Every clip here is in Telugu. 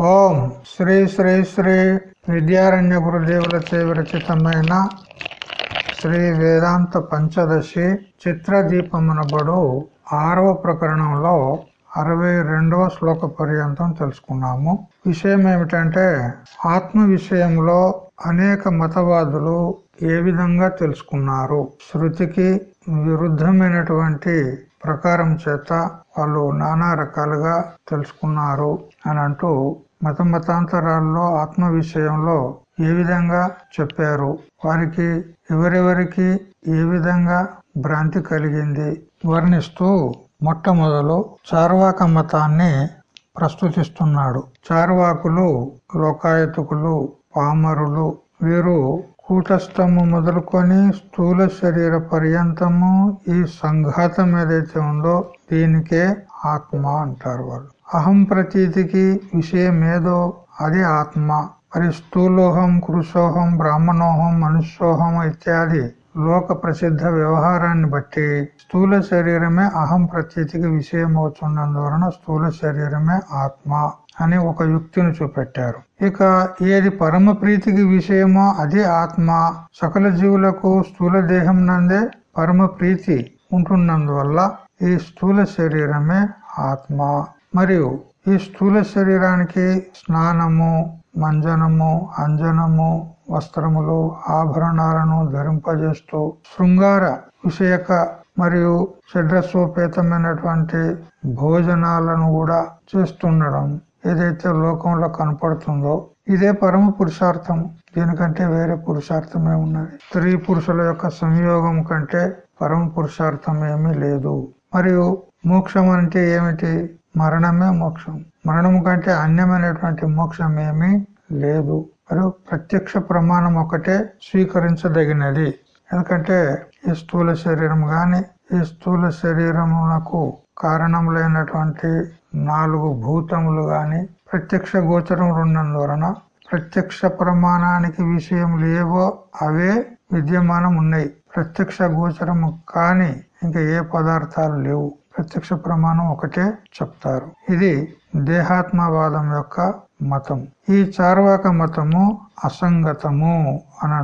ఓం శ్రీ శ్రీ శ్రీ విద్యారణ్య గురుదేవుల విరచితమైన శ్రీ వేదాంత పంచదశి చిత్రదీపమునబడు ఆరవ ప్రకరణంలో అరవై రెండవ శ్లోక పర్యంతం తెలుసుకున్నాము. విషయం ఏమిటంటే ఆత్మ విషయంలో అనేక మతవాదులు ఏ విధంగా తెలుసుకున్నారు? శృతికి విరుద్ధమైనటువంటి ప్రకారం చేత వాళ్ళు నానా రకాలుగా తెలుసుకున్నారు అని అంటూ మత మతాంతరాల్లో ఆత్మ విషయంలో ఏ విధంగా చెప్పారు? వారికి ఎవరెవరికి ఏ విధంగా భ్రాంతి కలిగింది? వర్ణిస్తూ మొట్టమొదలు చార్వాక మతాన్ని ప్రస్తుతిస్తున్నాడు. చార్వాకులు లోకాయతుకులు పామరులు వీరు కూటస్థము మొదలుకొని స్థూల శరీర పర్యంతము ఈ సంఘాతం ఏదైతే ఉందో దీనికే ఆత్మ అంటారు వాళ్ళు. అహం ప్రతీతికి విషయం ఏదో అది ఆత్మ. మరి స్థూలోహం కృషోహం బ్రాహ్మణోహం మనుష్యోహం ఇత్యాది లోక ప్రసిద్ధ వ్యవహారాన్ని బట్టి స్థూల శరీరమే అహం ప్రతీతికి విషయమవుతున్నందువలన స్థూల శరీరమే ఆత్మ అని ఒక యుక్తిని చూపెట్టారు. ఇక ఏది పరమ ప్రీతికి విషయమో అదే ఆత్మ. సకల జీవులకు స్థూల దేహం నందే పరమ ప్రీతి ఉంటున్నందువల్ల ఈ స్థూల శరీరమే ఆత్మ. మరియు ఈ స్థూల శరీరానికి స్నానము మంజనము అంజనము వస్త్రములు ఆభరణాలను ధరింపజేస్తూ శృంగార విషయక మరియు షడ్రసోపేతమైనటువంటి భోజనాలను కూడా చేస్తుండడం ఏదైతే లోకంలో కనపడుతుందో ఇదే పరమ పురుషార్థం. దీనికంటే వేరే పురుషార్థమే ఉన్నది. స్త్రీ పురుషుల యొక్క సంయోగం కంటే పరమ పురుషార్థం ఏమీ లేదు. మరియు మోక్షం అంటే ఏమిటి? మరణమే మోక్షం. మరణం కంటే అన్యమైనటువంటి మోక్షం ఏమీ లేదు. మరియు ప్రత్యక్ష ప్రమాణం ఒకటే స్వీకరించదగినది. ఎందుకంటే ఈ స్థూల శరీరం గాని ఈ స్థూల శరీరమునకు కారణములైనటువంటి నాలుగు భూతములు గాని ప్రత్యక్ష గోచరం ఉన్నందువలన ప్రత్యక్ష ప్రమాణానికి విషయం లేవో అవే విద్యమానం ఉన్నాయి ప్రత్యక్ష గోచరము కాని ఇంకా ఏ పదార్థాలు లేవు. ప్రత్యక్ష ప్రమాణం ఒకటే చెప్తారు. ఇది దేహాత్మవాదం యొక్క మతం. ఈ చార్వాక మతము అసంగతము అని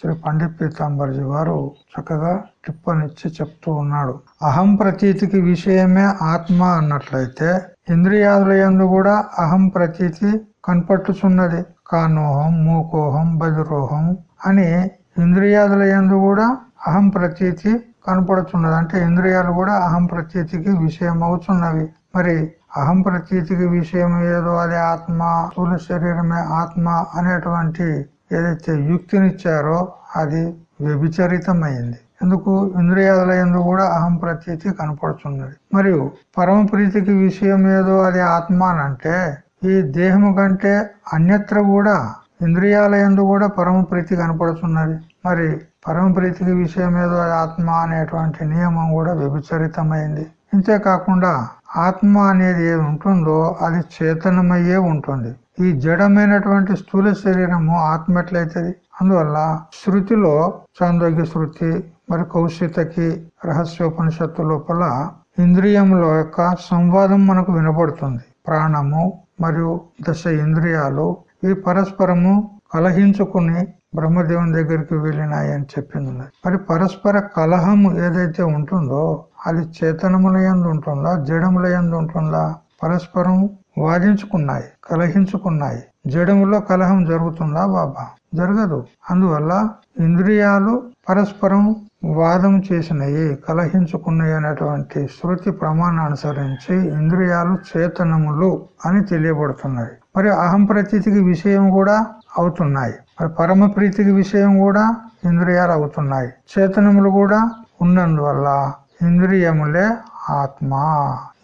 శ్రీ పండిత్ పీతాంబర్జీ వారు చక్కగా టిప్పనిచ్చి చెప్తూ ఉన్నాడు. అహం ప్రతీతికి విషయమే ఆత్మ అన్నట్లయితే ఇంద్రియాదుల ఎందు కూడా అహం ప్రతీతి కనపట్టుచున్నది కానోహం మూకోహం బదురోహం అని ఇంద్రియాదుల ఎందు కూడా అహం ప్రతీతి కనపడుతున్నది. అంటే ఇంద్రియాలు కూడా అహం ప్రత్యేతికి విషయం అవుతున్నవి మరి అహం ప్రతీతికి విషయం ఏదో అదే ఆత్మ స్థూల శరీరమే ఆత్మ అనేటువంటి ఏదైతే యుక్తినిచ్చారో అది వ్యభిచరితమైంది. ఎందుకు? ఇంద్రియాల ఎందు కూడా అహం ప్రతీతి కనపడుతున్నది. మరియు పరమ ప్రీతికి విషయం ఏదో అది ఆత్మ అంటే ఈ దేహము కంటే అన్యత్ర కూడా ఇంద్రియాల ఎందు కూడా పరమ ప్రీతి కనపడుతున్నది. మరి పరమప్రీతికి విషయమేదో విషయం ఏదో ఆత్మ అనేటువంటి నియమం కూడా వ్యభిచరితమైంది. ఇంతేకాకుండా ఆత్మ అనేది ఏది ఉంటుందో అది చేతనమయ్యే ఉంటుంది. ఈ జడమైనటువంటి స్థూల శరీరము ఆత్మ ఎట్లయితుంది అందువల్ల శృతిలో చాందోగ్య శృతి మరి కౌశితకి రహస్యోపనిషత్తు లోపల ఇంద్రియముల యొక్క సంవాదం మనకు వినబడుతుంది. ప్రాణము మరియు దశ ఇంద్రియాలు ఈ పరస్పరము కలహించుకుని బ్రహ్మదేవుని దగ్గరికి వెళ్ళినాయి అని చెప్పింది. మరి పరస్పర కలహము ఏదైతే ఉంటుందో అది చేతనముల ఎందు ఉంటుందా జడముల ఎందు ఉంటుందా? పరస్పరం వాదించుకున్నాయి కలహించుకున్నాయి. జడములో కలహం జరుగుతుందా బాబా? జరగదు. అందువల్ల ఇంద్రియాలు పరస్పరం వాదం చేసినవి కలహించుకున్నాయి అనేటువంటి శృతి ప్రమాణానుసరించి ఇంద్రియాలు చేతనములు అని తెలియబడుతున్నాయి. మరి అహం ప్రతీతికి విషయం కూడా అవుతున్నాయి. మరి పరమ ప్రీతికి విషయం కూడా ఇంద్రియాలు అవుతున్నాయి చేతనములు కూడా ఉన్నందువల్ల ఇంద్రియములే ఆత్మ.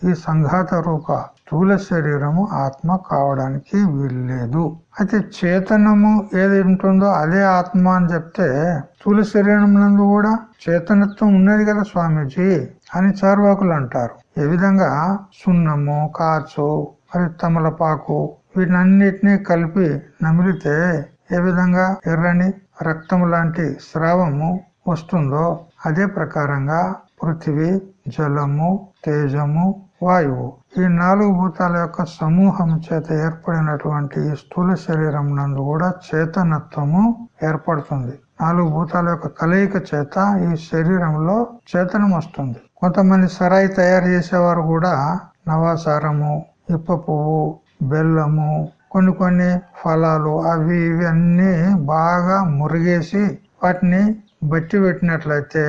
ఈ సంఘాత రూప స్థూల శరీరము ఆత్మ కావడానికి వీల్లేదు. అయితే చేతనము ఏది ఉంటుందో అదే ఆత్మ అని చెప్తే స్థూల శరీరం నందు కూడా చేతనత్వం ఉన్నది కదా స్వామీజీ అని చార్వాకులు అంటారు. ఏ విధంగా? సున్నము కాచు మరి తమలపాకు వీటినన్నిటినీ కలిపి నమిలితే ఏ విధంగా ఎర్రని రక్తము లాంటి స్రావము వస్తుందో అదే ప్రకారంగా పృథివీ జలము తేజము వాయువు ఈ నాలుగు భూతాల యొక్క సమూహం చేత ఏర్పడినటువంటి ఈ స్థూల శరీరం నందు కూడా చేతనత్వము ఏర్పడుతుంది. నాలుగు భూతాల యొక్క కలయిక చేత ఈ శరీరంలో చేతనం వస్తుంది. కొంతమంది సరాయి తయారు చేసేవారు కూడా నవాసారము ఇప్ప పువ్వు బెల్లము కొన్ని కొన్ని ఫలాలు అవి ఇవన్నీ బాగా మురిగేసి వాటిని బట్టి పెట్టినట్లయితే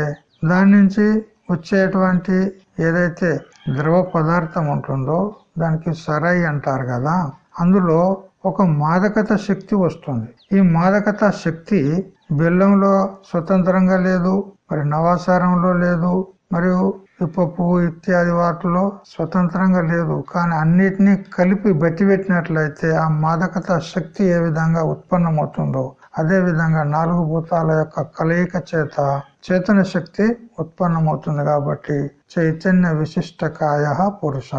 దాని నుంచి వచ్చేటువంటి ఏదైతే ద్రవ పదార్థం ఉంటుందో దానికి సరై అంటారు కదా అందులో ఒక మాదకత శక్తి వస్తుంది. ఈ మాదకత శక్తి బెల్లంలో స్వతంత్రంగా లేదు మరి నవాసారంలో లేదు మరియు ఇప్ప ఇత్యాది వాటిలో స్వతంత్రంగా లేదు. కానీ అన్నిటినీ కలిపి బట్టి పెట్టినట్లయితే ఆ మాదకత శక్తి ఏ విధంగా ఉత్పన్నమవుతుందో అదే విధంగా నాలుగు భూతాల యొక్క కలయిక చేత చేతన శక్తి ఉత్పన్నమవుతుంది కాబట్టి చైతన్య విశిష్టకాయ పురుష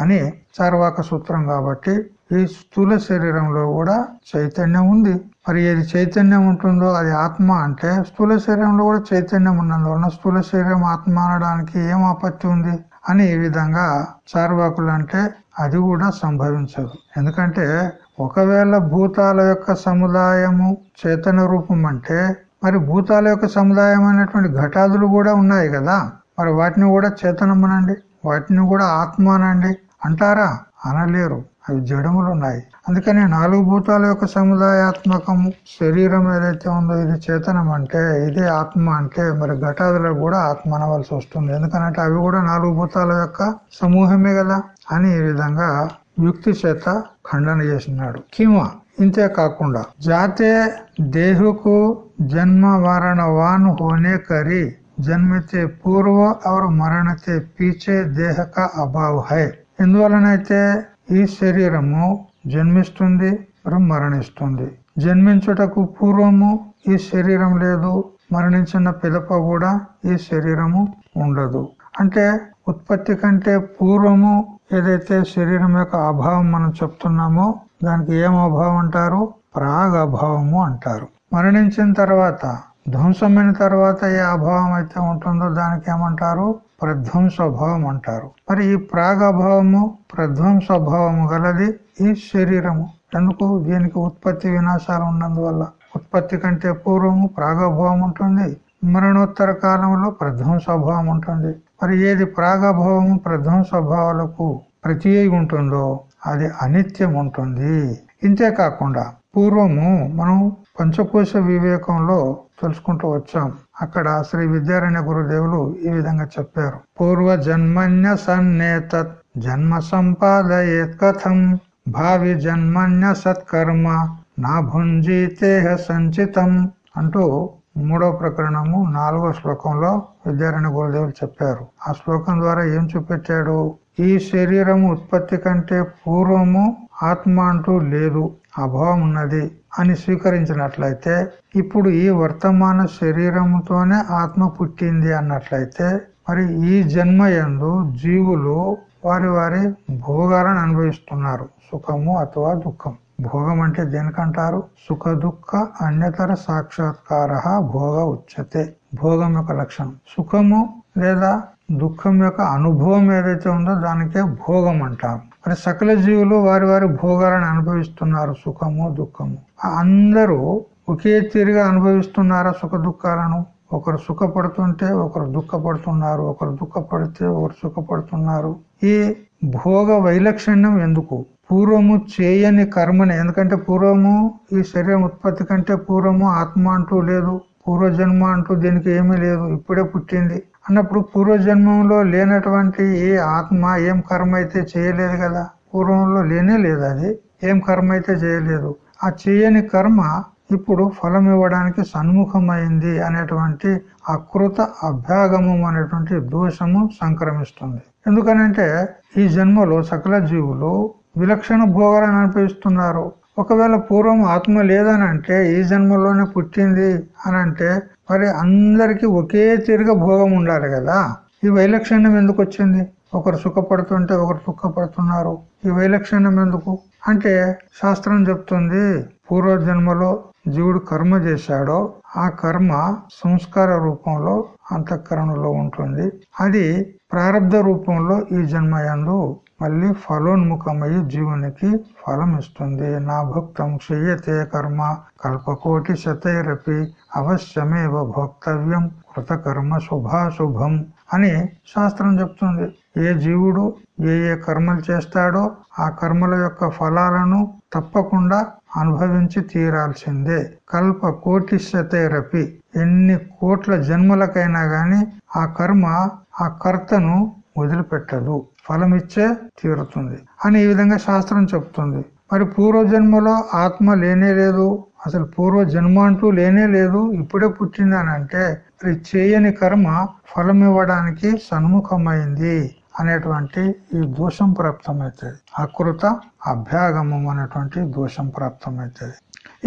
అని చార్వాక సూత్రం కాబట్టి ఈ స్థూల శరీరంలో కూడా చైతన్యం ఉంది. మరి ఏది చైతన్యం ఉంటుందో అది ఆత్మ అంటే స్థూల శరీరంలో కూడా చైతన్యం ఉన్నందువలన స్థూల శరీరం ఆత్మ అనడానికి ఏం ఆపత్తి ఉంది అని ఈ విధంగా చార్వాకులు అంటే అది కూడా సంభవించదు. ఎందుకంటే ఒకవేళ భూతాల యొక్క సముదాయము చేతన రూపం అంటే మరి భూతాల యొక్క సముదాయం అనేటువంటి ఘటాదులు కూడా ఉన్నాయి కదా. మరి వాటిని కూడా చేతనమనండి. వాటిని కూడా ఆత్మ అనండి. అంటారా? అనలేరు. అవి జడములు ఉన్నాయి అందుకని నాలుగు భూతాల యొక్క సముదాయాత్మకము శరీరం ఏదైతే ఉందో ఇది చేతనం అంటే ఇదే ఆత్మ అంటే మరి ఘటాదులకు కూడా ఆత్మ అనవలసి వస్తుంది. ఎందుకంటే అవి కూడా నాలుగు భూతాల యొక్క సమూహమే కదా అని ఈ విధంగా యుక్తి చేత ఖండన చేసినాడు. కిమ ఇంతే కాకుండా జాతే దేహకు జన్మ వారణ వాన్ హోనే కరి జన్మతే పూర్వ और మరణతే పీచే దేహ కా అభావ్ హై. ఎందువలనైతే ఈ శరీరము జన్మిస్తుంది మరణిస్తుంది. జన్మించుటకు పూర్వము ఈ శరీరం లేదు మరణించిన పిదప కూడా ఈ శరీరము ఉండదు. అంటే ఉత్పత్తి కంటే పూర్వము ఏదైతే శరీరం యొక్క అభావం మనం చెప్తున్నామో దానికి ఏం అభావం అంటారు? ప్రాగ్ అభావము అంటారు. మరణించిన తర్వాత ధ్వంసమైన తర్వాత ఏ అభావం అయితే ఉంటుందో దానికి ఏమంటారు? ప్రధ్వంసభావం అంటారు మరి ఈ ప్రాగభావము ప్రధ్వంసభావము గలది ఈ శరీరము. ఎందుకు? దీనికి ఉత్పత్తి వినాశాలు ఉన్నందువల్ల. ఉత్పత్తి కంటే పూర్వము ప్రాగభావం ఉంటుంది మరణోత్తర కాలంలో ప్రధ్వంసభావం ఉంటుంది మరి ఏది ప్రాగభావము ప్రధ్వంసభావాలకు ప్రతి ఉంటుందో అది అనిత్యం ఉంటుంది ఇంతేకాకుండా పూర్వము మనం పంచకోశ వివేకంలో తెలుసుకుంటూ వచ్చాం. అక్కడ శ్రీ విద్యారణ్య గురుదేవులు ఈ విధంగా చెప్పారు. పూర్వ జన్మన్య సన్నేత జన్మ సంపాదయే కథం భావి జన్మన్య సత్కర్మ నా భుంజీతేహ సంచితం అంటూ మూడో ప్రకరణము నాలుగో శ్లోకంలో విద్యారణ్య గురుదేవులు చెప్పారు. ఆ శ్లోకం ద్వారా ఏం చూపెట్టాడు? ఈ శరీరము ఉత్పత్తి కంటే పూర్వము ఆత్మ అంటూ లేదు అభావం ఉన్నది అని స్వీకరించినట్లయితే ఇప్పుడు ఈ వర్తమాన శరీరముతోనే ఆత్మ పుట్టింది అన్నట్లయితే మరి ఈ జన్మ ఎందు జీవులు వారి వారి భోగాలను అనుభవిస్తున్నారు. సుఖము అథవా దుఃఖం. భోగం అంటే దేనికంటారు? సుఖ దుఃఖ అన్యతర సాక్షాత్కార భోగ ఉచ్యతే. భోగం యొక్క లక్షణం. సుఖము లేదా దుఃఖం యొక్క అనుభవం ఏదైతే ఉందో దానికే భోగం అంటారు మరి సకల జీవులు వారి వారి భోగాలను అనుభవిస్తున్నారు సుఖము దుఃఖము. అందరూ ఒకే తీరుగా అనుభవిస్తున్నారా సుఖ దుఃఖాలను? ఒకరు సుఖపడుతుంటే ఒకరు దుఃఖపడుతున్నారు ఒకరు దుఃఖపడితే ఒకరు సుఖపడుతున్నారు. ఈ భోగ వైలక్షణ్యం ఎందుకు? పూర్వము చేయని కర్మని ఎందుకంటే పూర్వము ఈ శరీరం ఉత్పత్తి కంటే పూర్వము ఆత్మ అంటూ లేదు పూర్వజన్మ అంటూ దీనికి ఏమీ లేదు ఇప్పుడే పుట్టింది. అన్నప్పుడు పూర్వజన్మంలో లేనటువంటి ఏ ఆత్మ ఏం కర్మ అయితే చేయలేదు కదా? పూర్వంలో లేనే లేదు అది. ఏం కర్మ అయితే చేయలేదు? ఆ చేయని కర్మ ఇప్పుడు ఫలం ఇవ్వడానికి సన్ముఖమైంది అనేటువంటి అకృత అభ్యాగమం అనేటువంటి దోషము సంక్రమిస్తుంది. ఎందుకనంటే ఈ జన్మలో సకల జీవులు విలక్షణ భోగాలను అనుభవిస్తున్నారు. ఒకవేళ పూర్వం ఆత్మ లేదని అంటే ఈ జన్మలోనే పుట్టింది అని అంటే మరి అందరికి ఒకే తీరుగా భోగం ఉండాలి కదా? ఈ వైలక్షణ్యం ఎందుకు వచ్చింది? ఒకరు సుఖపడుతుంటే ఒకరు దుఃఖపడుతున్నారు. ఈ వైలక్షణ్యం ఎందుకు? అంటే శాస్త్రం చెప్తుంది పూర్వజన్మలో జీవుడు కర్మ చేశాడో ఆ కర్మ సంస్కార రూపంలో అంతఃకరణలో ఉంటుంది. అది ప్రారంధ రూపంలో ఈ జన్మయందు మళ్ళీ ఫలోన్ముఖమయ్యి జీవునికి ఫలం ఇస్తుంది నా భక్తం క్షయతే కర్మ కల్పకోటి శతైరపి అవశ్యమేవ భోక్తవ్యం కృతకర్మ శుభాశుభం అని శాస్త్రం చెప్తుంది. ఏ జీవుడు ఏ ఏ కర్మలు చేస్తాడో ఆ కర్మల యొక్క ఫలాలను తప్పకుండా అనుభవించి తీరాల్సిందే. కల్ప కోటి శతైరపి. ఎన్ని కోట్ల జన్మలకైనా గాని ఆ కర్మ ఆ కర్తను వదిలిపెట్టదు. ఫలమిచ్చే తీరుతుంది. అని ఈ విధంగా శాస్త్రం చెప్తుంది. మరి పూర్వజన్మలో ఆత్మ లేనే లేదు. అసలు పూర్వ జన్మ అంటూ లేనే లేదు. ఇప్పుడే పుట్టిందని అంటే మరి చేయని కర్మ ఫలం ఇవ్వడానికి సన్ముఖమైంది అనేటువంటి ఈ దోషం ప్రాప్తమవుతుంది. అకృత అభ్యాగమం అనేటువంటి దోషం ప్రాప్తమవుతుంది.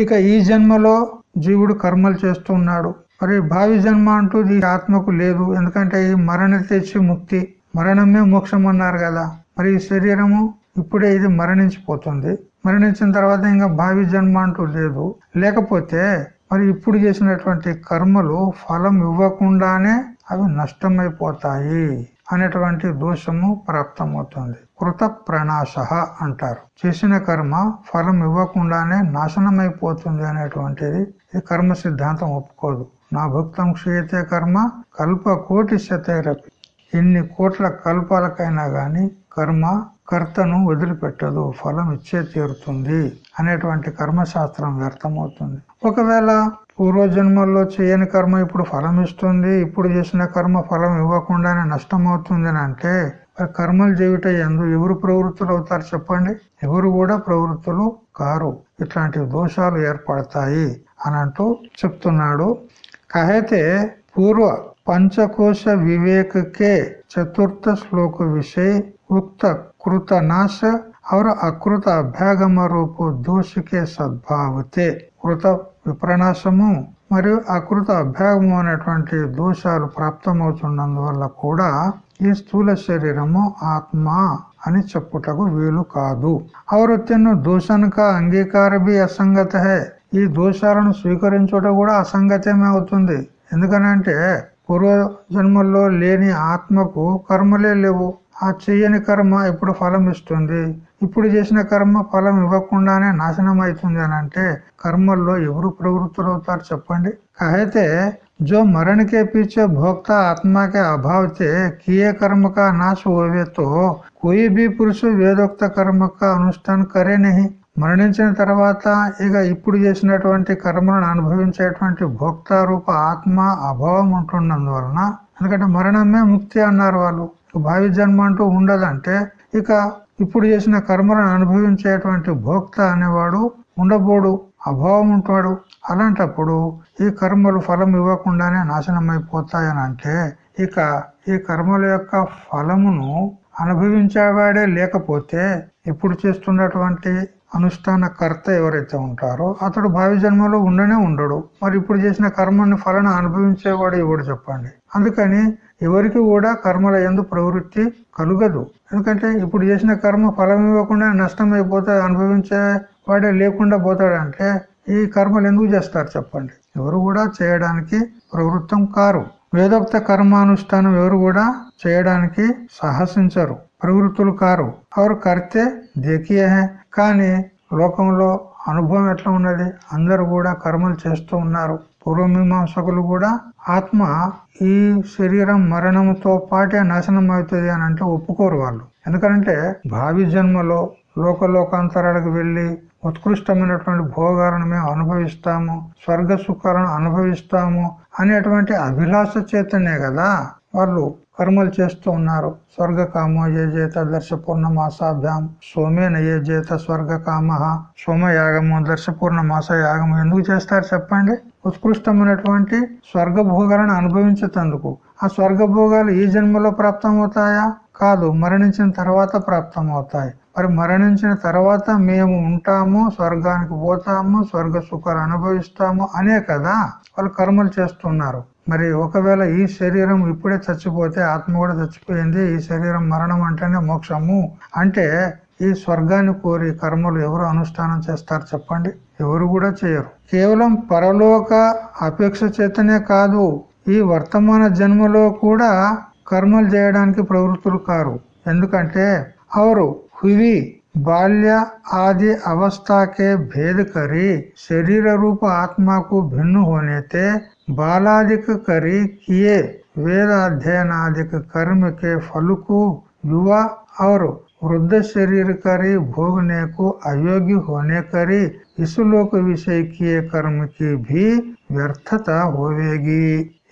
ఇక ఈ జన్మలో జీవుడు కర్మలు చేస్తున్నాడు మరి భావి జన్మ అంటూ ఈ ఆత్మకు లేదు. ఎందుకంటే ఈ మరణ తెచ్చి ముక్తి మరణమే మోక్షం అన్నారు కదా. మరి ఈ శరీరము ఇప్పుడే ఇది మరణించిపోతుంది. మరణించిన తర్వాత ఇంకా భావి జన్మ అంటూ లేదు. లేకపోతే మరి ఇప్పుడు చేసినటువంటి కర్మలు ఫలం ఇవ్వకుండానే అవి నష్టమైపోతాయి అనేటువంటి దోషము ప్రాప్తమవుతుంది. కృత ప్రణాశ అంటారు. చేసిన కర్మ ఫలం ఇవ్వకుండానే నాశనమైపోతుంది అనేటువంటిది ఈ కర్మ సిద్ధాంతం ఒప్పుకోదు. నా భక్తం క్షీయతే కర్మ కల్ప కోటి శతైరపి ఎన్ని కోట్ల కల్పాలకైనా గాని కర్మ కర్తను వదిలిపెట్టదు ఫలం ఇచ్చే తీరుతుంది అనేటువంటి కర్మశాస్త్రం వ్యర్థమవుతుంది. ఒకవేళ పూర్వజన్మల్లో చేయని కర్మ ఇప్పుడు ఫలం ఇస్తుంది ఇప్పుడు చేసిన కర్మ ఫలం ఇవ్వకుండానే నష్టం అవుతుంది అని అంటే కర్మలు చేయుట ఎందు ఎవరు ప్రవృత్తులు అవుతారు చెప్పండి? ఎవరు కూడా ప్రవృత్తులు కారు. ఇట్లాంటి దోషాలు ఏర్పడతాయి అని అంటూ చెప్తున్నాడు. కహైతే పూర్వ పంచకోశ వివేకకే చతుర్థ శ్లోక విషయ ఉక్త కృత నాశ అవర అకృత అభ్యాగమ రూపు దోషకే సద్భావతే. కృత విప్రనాశము మరియు అకృత అభ్యాగము అనేటువంటి దోషాలు ప్రాప్తమవుతున్నందువల్ల కూడా ఈ స్థూల శరీరము ఆత్మ అని చెప్పుటకు వీలు కాదు. అవృత్తిను దోషానిక అంగీకార బి అసంగత. ఈ దోషాలను స్వీకరించుట కూడా అసంగతమే అవుతుంది. ఎందుకనంటే పూర్వ జన్మల్లో లేని ఆత్మకు కర్మలే లేవు ఆ చెయ్యని కర్మ ఇప్పుడు ఫలం ఇస్తుంది ఇప్పుడు చేసిన కర్మ ఫలం ఇవ్వకుండానే నాశనం అవుతుంది అని అంటే కర్మల్లో ఎవరు ప్రవృత్తులు అవుతారు చెప్పండి అయితే जो मरण के पीछे भोक्ता आत्मा के अभाव से किए कर्म का नाश होवे तो कोई भी पुरुष वेदोक्त कर्म का अनुष्ठान करे नहीं మరణించిన తర్వాత ఇక ఇప్పుడు చేసినటువంటి కర్మలను అనుభవించేటువంటి భోక్త రూప ఆత్మ అభావం ఉంటున్నందువలన ఎందుకంటే మరణమే ముక్తి అన్నారు వాళ్ళు. భావి జన్మ అంటూ ఉండదంటే ఇక ఇప్పుడు చేసిన కర్మలను అనుభవించేటువంటి భోక్త అనేవాడు ఉండబోడు అభావం ఉంటాడు అలాంటప్పుడు ఈ కర్మలు ఫలం ఇవ్వకుండానే నాశనం అంటే ఇక ఈ కర్మల యొక్క ఫలమును అనుభవించేవాడే లేకపోతే ఇప్పుడు చేస్తున్నటువంటి అనుష్ఠానకర్త ఎవరైతే ఉంటారో అతడు భావి జన్మలో ఉండనే ఉండడు. మరి ఇప్పుడు చేసిన కర్మని ఫలన అనుభవించేవాడు ఎవడు చెప్పండి? అందుకని ఎవరికి కూడా కర్మల ఎందు ప్రవృత్తి కలుగదు. ఎందుకంటే ఇప్పుడు చేసిన కర్మ ఫలం ఇవ్వకుండా నష్టం అయిపోతే అనుభవించే వాడే లేకుండా పోతాడంటే ఈ కర్మలు ఎందుకు చేస్తారు చెప్పండి? ఎవరు కూడా చేయడానికి ప్రవృత్తం కారు. వేదోక్త కర్మానుష్ఠానం ఎవరు కూడా చేయడానికి సాహసించరు. ప్రవృత్తులు కారు. ఎవరు కర్తే దేకీయహే కానీ లోకంలో అనుభవం ఎట్లా ఉన్నది? అందరు కూడా కర్మలు చేస్తూ ఉన్నారు. పూర్వమీమాంసకులు కూడా ఆత్మ ఈ శరీరం మరణంతో పాటే నాశనం అవుతుంది అని అంటే ఒప్పుకోరు వాళ్ళు. ఎందుకంటే భావి జన్మలో లోకలోకాంతరాలకు వెళ్ళి ఉత్కృష్టమైనటువంటి భోగాలను మేము అనుభవిస్తాము స్వర్గ సుఖాలను అనుభవిస్తాము అనేటువంటి అభిలాష చేతనే కదా వాళ్ళు. కర్మలు చేస్తూ ఉన్నారు. స్వర్గ కామో ఏ చేత దర్శ పూర్ణమాసాభ్యాం సోమేన ఏ చేత స్వర్గ కామ సోమయాగము దర్శ పూర్ణమాస యాగము ఎందుకు చేస్తారు చెప్పండి? ఉత్కృష్టమైనటువంటి స్వర్గ భోగాలను అనుభవించేందుకు ఆ స్వర్గ భోగాలు ఈ జన్మలో ప్రాప్తమవుతాయా? కాదు మరణించిన తర్వాత ప్రాప్తమవుతాయి. మరి మరణించిన తర్వాత మేము ఉంటాము స్వర్గానికి పోతాము స్వర్గ సుఖాలు అనుభవిస్తాము అనే కదా వాళ్ళు కర్మలు చేస్తున్నారు. మరి ఒకవేళ ఈ శరీరం ఇప్పుడే చచ్చిపోతే ఆత్మ కూడా చచ్చిపోయింది ఈ శరీరం మరణం అంటేనే మోక్షము అంటే ఈ స్వర్గాన్ని కోరి కర్మలు ఎవరు అనుష్ఠానం చేస్తారు చెప్పండి ఎవరు కూడా చేయరు కేవలం పరలోక అపేక్ష చేతనే కాదు ఈ వర్తమాన జన్మలో కూడా కర్మలు చేయడానికి ప్రవృత్తులు కారు ఎందుకంటే అవరు హువి बाल्य आदि अवस्था के भेद करी शरीर रूप आत्मा को भिन्न होने ते बालादिक करी किए वेद अध्ययन आदि कर्म के फल को युवा और वृद्ध शरीर करी भोगने को अयोग्य होने करी इस लोक विषय किए कर्म की भी వ్యర్థత హోవేగి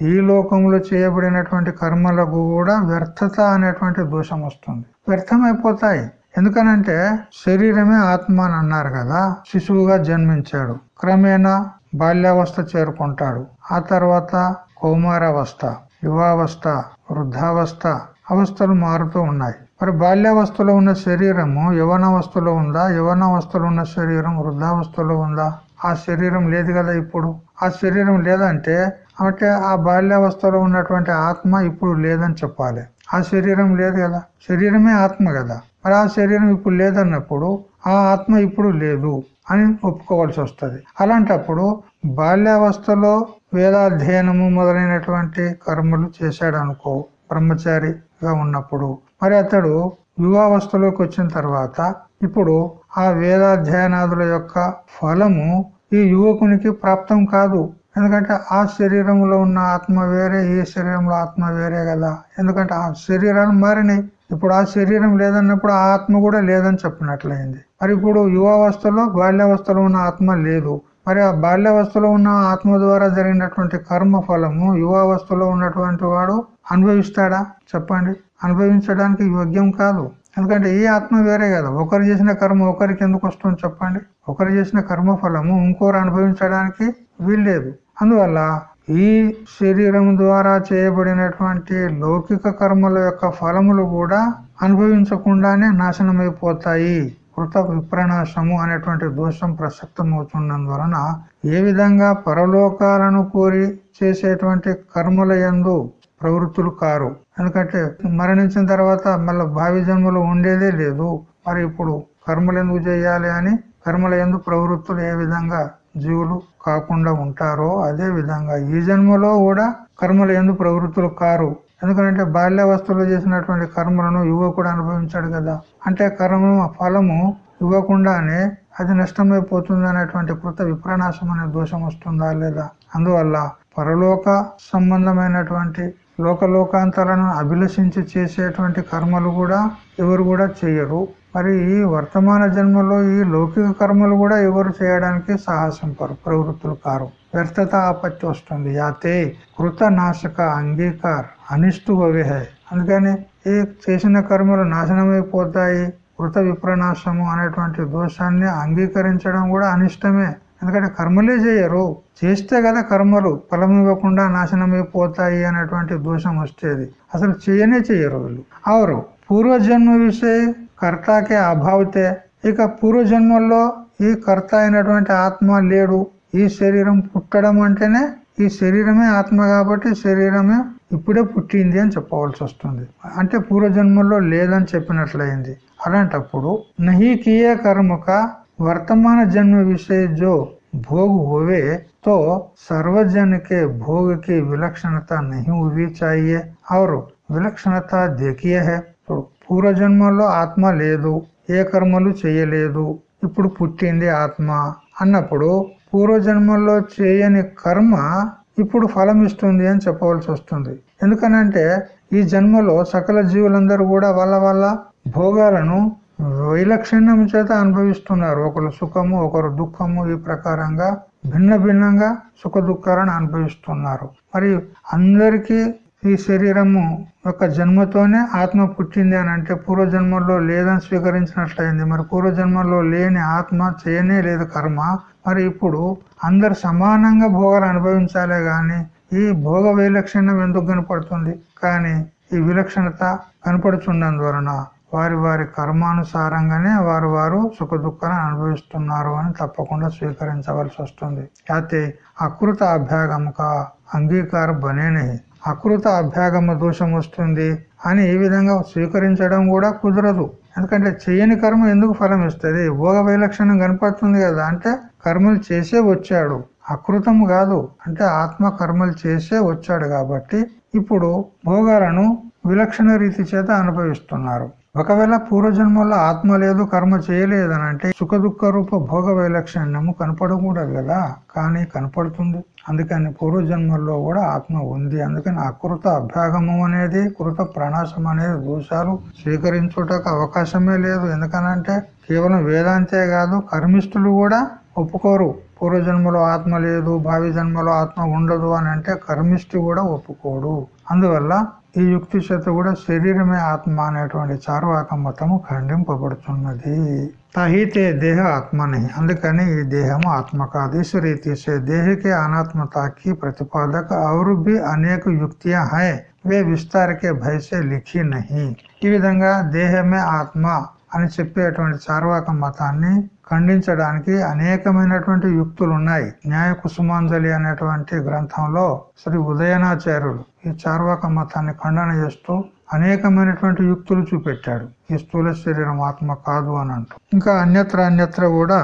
ఈ లోకంలో చేయబడినటువంటి కర్మలకు కూడా వ్యర్థత అనేటువంటి దోషం వస్తుంది వ్యర్థమైపోతాయి ఎందుకనంటే శరీరమే ఆత్మ అని అన్నారు కదా శిశువుగా జన్మించాడు క్రమేణా బాల్యావస్థ చేరుకుంటాడు. ఆ తర్వాత కౌమారావస్థ యువావస్థ వృద్ధావస్థ అవస్థలు మారుతూ ఉన్నాయి. మరి బాల్యావస్థలో ఉన్న శరీరము యవనావస్థలో ఉందా? యవనావస్థలో ఉన్న శరీరం వృద్ధావస్థలో ఉందా? ఆ శరీరం లేదు కదా ఇప్పుడు? ఆ శరీరం లేదంటే అంటే ఆ బాల్యావస్థలో ఉన్నటువంటి ఆత్మ ఇప్పుడు లేదని చెప్పాలి. ఆ శరీరం లేదు కదా? శరీరమే ఆత్మ కదా. మరి ఆ శరీరం ఇప్పుడు లేదన్నప్పుడు ఆ ఆత్మ ఇప్పుడు లేదు. అని ఒప్పుకోవాల్సి వస్తుంది. అలాంటప్పుడు బాల్యావస్థలో వేదాధ్యయనము మొదలైనటువంటి కర్మలు చేశాడు అనుకో బ్రహ్మచారిగా ఉన్నప్పుడు. మరి అతడు యువావస్థలోకి వచ్చిన తర్వాత ఇప్పుడు ఆ వేదాధ్యయనాదుల యొక్క ఫలము ఈ యువకునికి ప్రాప్తం కాదు. ఎందుకంటే ఆ శరీరంలో ఉన్న ఆత్మ వేరే ఈ శరీరంలో ఆత్మ వేరే కదా. ఎందుకంటే ఆ శరీరాలు మారినాయి. ఇప్పుడు ఆ శరీరం లేదన్నప్పుడు ఆ ఆత్మ కూడా లేదని చెప్పినట్లయింది. మరి ఇప్పుడు యువావస్థలో బాల్యావస్థలో ఉన్న ఆత్మ లేదు. మరి ఆ బాల్యావస్థలో ఉన్న ఆత్మ ద్వారా జరిగినటువంటి కర్మ ఫలము యువావస్థలో ఉన్నటువంటి వాడు అనుభవిస్తాడా? చెప్పండి. అనుభవించడానికి యోగ్యం కాదు. ఎందుకంటే ఈ ఆత్మ వేరే కదా. ఒకరు చేసిన కర్మ ఒకరికి ఎందుకు వస్తుంది చెప్పండి? ఒకరు చేసిన కర్మ ఫలము ఇంకోరు అనుభవించడానికి వీల్లేదు. అందువల్ల ఈ శరీరం ద్వారా చేయబడినటువంటి లౌకిక కర్మల యొక్క ఫలములు కూడా అనుభవించకుండానే నాశనమైపోతాయి. కృత విప్రణాశము అనేటువంటి దోషం ప్రసక్తమవుతున్నందువలన ఏ విధంగా పరలోకాలను కోరి చేసేటువంటి కర్మల ఎందు ప్రవృత్తులు కారు. ఎందుకంటే మరణించిన తర్వాత మళ్ళీ భావి జన్మలో ఉండేదే లేదు. మరి ఇప్పుడు కర్మలు ఎందుకు చేయాలి అని కర్మల ఎందు ప్రవృత్తులు ఏ విధంగా జీవులు కాకుండా ఉంటారో అదే విధంగా ఈ జన్మలో కూడా కర్మలు ఎందు ప్రవృత్తులు కారు. ఎందుకంటే బాల్యావస్థలో చేసినటువంటి కర్మలను యువకుడు అనుభవించాడు కదా. అంటే కర్మ ఫలము ఇవ్వకుండానే అది నష్టమైపోతుంది అనేటువంటి కృత విప్రనాశం అనే దోషం వస్తుందా లేదా? అందువల్ల పరలోక సంబంధమైనటువంటి లోకలోకాంతాలను అభిలషించి చేసేటువంటి కర్మలు కూడా ఎవరు కూడా చేయరు. మరి ఈ వర్తమాన జన్మలో ఈ లౌకిక కర్మలు కూడా ఎవరు చేయడానికి సాహసింపరు ప్రవృత్తులు కారు. వ్యర్థత ఆపత్తి వస్తుంది. యాతే కృత నాశక అంగీకార్ అనిష్టు హై. అందుకని ఈ చేసిన కర్మలు నాశనమైపోతాయి. కృత విప్రనాశము అనేటువంటి దోషాన్ని అంగీకరించడం కూడా అనిష్టమే. ఎందుకంటే కర్మలే చేయరు. చేస్తే కదా కర్మలు ఫలం ఇవ్వకుండా నాశనమైపోతాయి అనేటువంటి దోషం వచ్చేది అసలు చేయనే చేయరు వీళ్ళు. అవరు పూర్వజన్మ విషయ కర్తాకే అభావితే ఇక పూర్వజన్మల్లో ఈ కర్త అయినటువంటి ఆత్మ లేడు ఈ శరీరం పుట్టడం అంటేనే ఈ శరీరమే ఆత్మ కాబట్టి శరీరమే ఇప్పుడే పుట్టింది అని చెప్పవలసి వస్తుంది అంటే పూర్వజన్మల్లో లేదని చెప్పినట్లయింది అలాంటప్పుడు నహి కియే కర్మక वर्तमान जन्म विषय जो भोग होवे तो सर्वजन के भोग की विलक्षणता नहीं हुई चाहिए और విలక్షణత దేకియ హే పూర్వజన్మల్లో ఆత్మ లేదు ఏ కర్మలు చేయలేదు ఇప్పుడు పుట్టింది ఆత్మ అన్నప్పుడు పూర్వజన్మల్లో చేయని కర్మ ఇప్పుడు ఫలం ఇస్తుంది అని చెప్పవలసి వస్తుంది. ఎందుకనంటే ఈ జన్మలో సకల జీవులందరూ కూడా వాళ్ళ వాళ్ళ భోగాలను వైలక్షణ్యం చేత అనుభవిస్తున్నారు. ఒకరు సుఖము ఒకరు దుఃఖము ఈ ప్రకారంగా భిన్న భిన్నంగా సుఖ దుఃఖాలను అనుభవిస్తున్నారు. మరి అందరికీ ఈ శరీరము ఒక జన్మతోనే ఆత్మ పుట్టింది అని అంటే పూర్వజన్మలో లేదని స్వీకరించినట్లయింది. మరి పూర్వజన్మలో లేని ఆత్మ చేయనే లేదు కర్మ. మరి ఇప్పుడు అందరు సమానంగా భోగాలు అనుభవించాలే గాని ఈ భోగ వైలక్షణ్యం ఎందుకు కనపడుతుంది? కానీ ఈ విలక్షణత కనపడుతున్నందువలన వారి వారి కర్మానుసారంగానే వారు వారు సుఖ దుఃఖాలను అనుభవిస్తున్నారు అని తప్పకుండా స్వీకరించవలసి వస్తుంది. అయితే అకృత అభ్యాగముక అంగీకార బనేనే అకృత అభ్యాగమ దోషం వస్తుంది అని ఈ విధంగా స్వీకరించడం కూడా కుదరదు. ఎందుకంటే చేయని కర్మ ఎందుకు ఫలం ఇస్తుంది? భోగ వైలక్షణం కనపడుతుంది కదా. అంటే కర్మలు చేసే వచ్చాడు. అకృతం కాదు. అంటే ఆత్మ కర్మలు చేసే వచ్చాడు కాబట్టి ఇప్పుడు భోగాలను విలక్షణ రీతి చేత అనుభవిస్తున్నారు. ఒకవేళ పూర్వజన్మలో ఆత్మ లేదు కర్మ చేయలేదని అంటే సుఖ దుఃఖ రూప భోగ వైలక్షణ్యము కనపడకూడదు కదా? కానీ కనపడుతుంది. అందుకని పూర్వజన్మల్లో కూడా ఆత్మ ఉంది. అందుకని అకృత అభ్యాగము అనేది కృత ప్రణాశం అనేది దోషాలు స్వీకరించుటకు అవకాశమే లేదు. ఎందుకనంటే కేవలం వేదాంతే కాదు కర్మిష్ఠులు కూడా ఒప్పుకోరు. పూర్వజన్మలో ఆత్మ లేదు భావి జన్మలో ఆత్మ ఉండదు అని అంటే కర్మిష్ఠి కూడా ఒప్పుకోడు. అందువల్ల ఈ యుక్తి చేత కూడా శరీరమే ఆత్మ అనేటువంటి చార్వాక మతము ఖండింపబడుతున్నది తహితే దేహ ఆత్మని అందుకని ఈ దేహము ఆత్మ కాదు इस रीति से देह के अनात्मता की प्रतिपादक और भी అనేక యుక్తియా హై వే విస్తార్ కే భయ సే లిఖి నహి ఈ విధంగా దేహమే ఆత్మ అని చెప్పేటువంటి చార్వాక మతాన్ని ఖండించడానికి అనేకమైనటువంటి యుక్తులు ఉన్నాయి న్యాయ కుసుమాంజలి అనేటువంటి గ్రంథంలో శ్రీ ఉదయనాచార్యుడు ఈ చార్వాక మతాన్ని ఖండన చేస్తూ అనేకమైనటువంటి యుక్తులు చూపెట్టాడు. ఈ స్థూల శరీరం ఆత్మ కాదు అని అంటూ. ఇంకా అన్యత్ర అన్యత్ర కూడా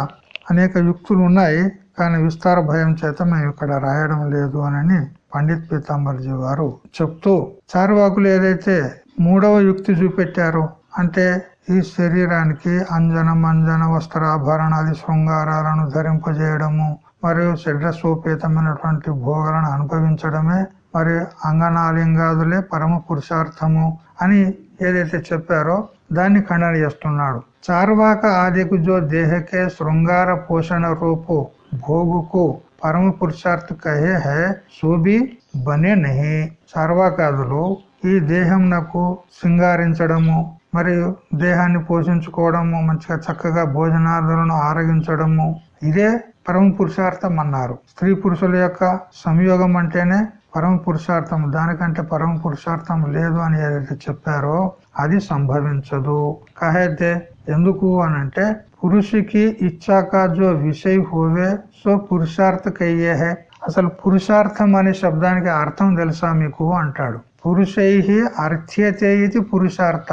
అనేక యుక్తులు ఉన్నాయి కానీ విస్తార భయం చేత మేము ఇక్కడ రాయడం లేదు అని పండిత్ పీతాంబర్జీ వారు చెప్తూ చార్వాకులు ఏదైతే మూడవ యుక్తి చూపెట్టారో అంటే ఈ శరీరానికి అంజన మంజన వస్త్రాభరణాది శృంగారాలను ధరింపజేయడము మరియు శరీరసోపేతమైనటువంటి భోగాలను అనుభవించడమే మరి అంగనాలింగాదులే పరమ పురుషార్థము అని ఏదైతే చెప్పారో దాన్ని ఖండన చేస్తున్నాడు. చార్వాక ఆదికు జో దేహకే శృంగార పోషణ రూపు భోగుకు పరమ పురుషార్థ కహే హే సూబి బనే నహి. చార్వాకాదులు ఈ దేహం నాకు శృంగారించడము మరియు దేహాన్ని పోషించుకోవడము మంచిగా చక్కగా భోజనాలను ఆరగించడము. ఇదే పరమ పురుషార్థం అన్నారు. స్త్రీ పురుషుల యొక్క సంయోగం అంటేనే పరమ పురుషార్థం. దానికంటే పరమ పురుషార్థం లేదు అని ఏదైతే చెప్పారో అది సంభవించదు. కహైతే ఎందుకు అనంటే పురుషుకి ఇచ్చాక జో విషయ హోవే సో పురుషార్థకయ్యే అసలు పురుషార్థం అనే శబ్దానికి అర్థం తెలుసా మీకు? అంటాడు. పురుషై అర్థ్యతే ఇది పురుషార్థ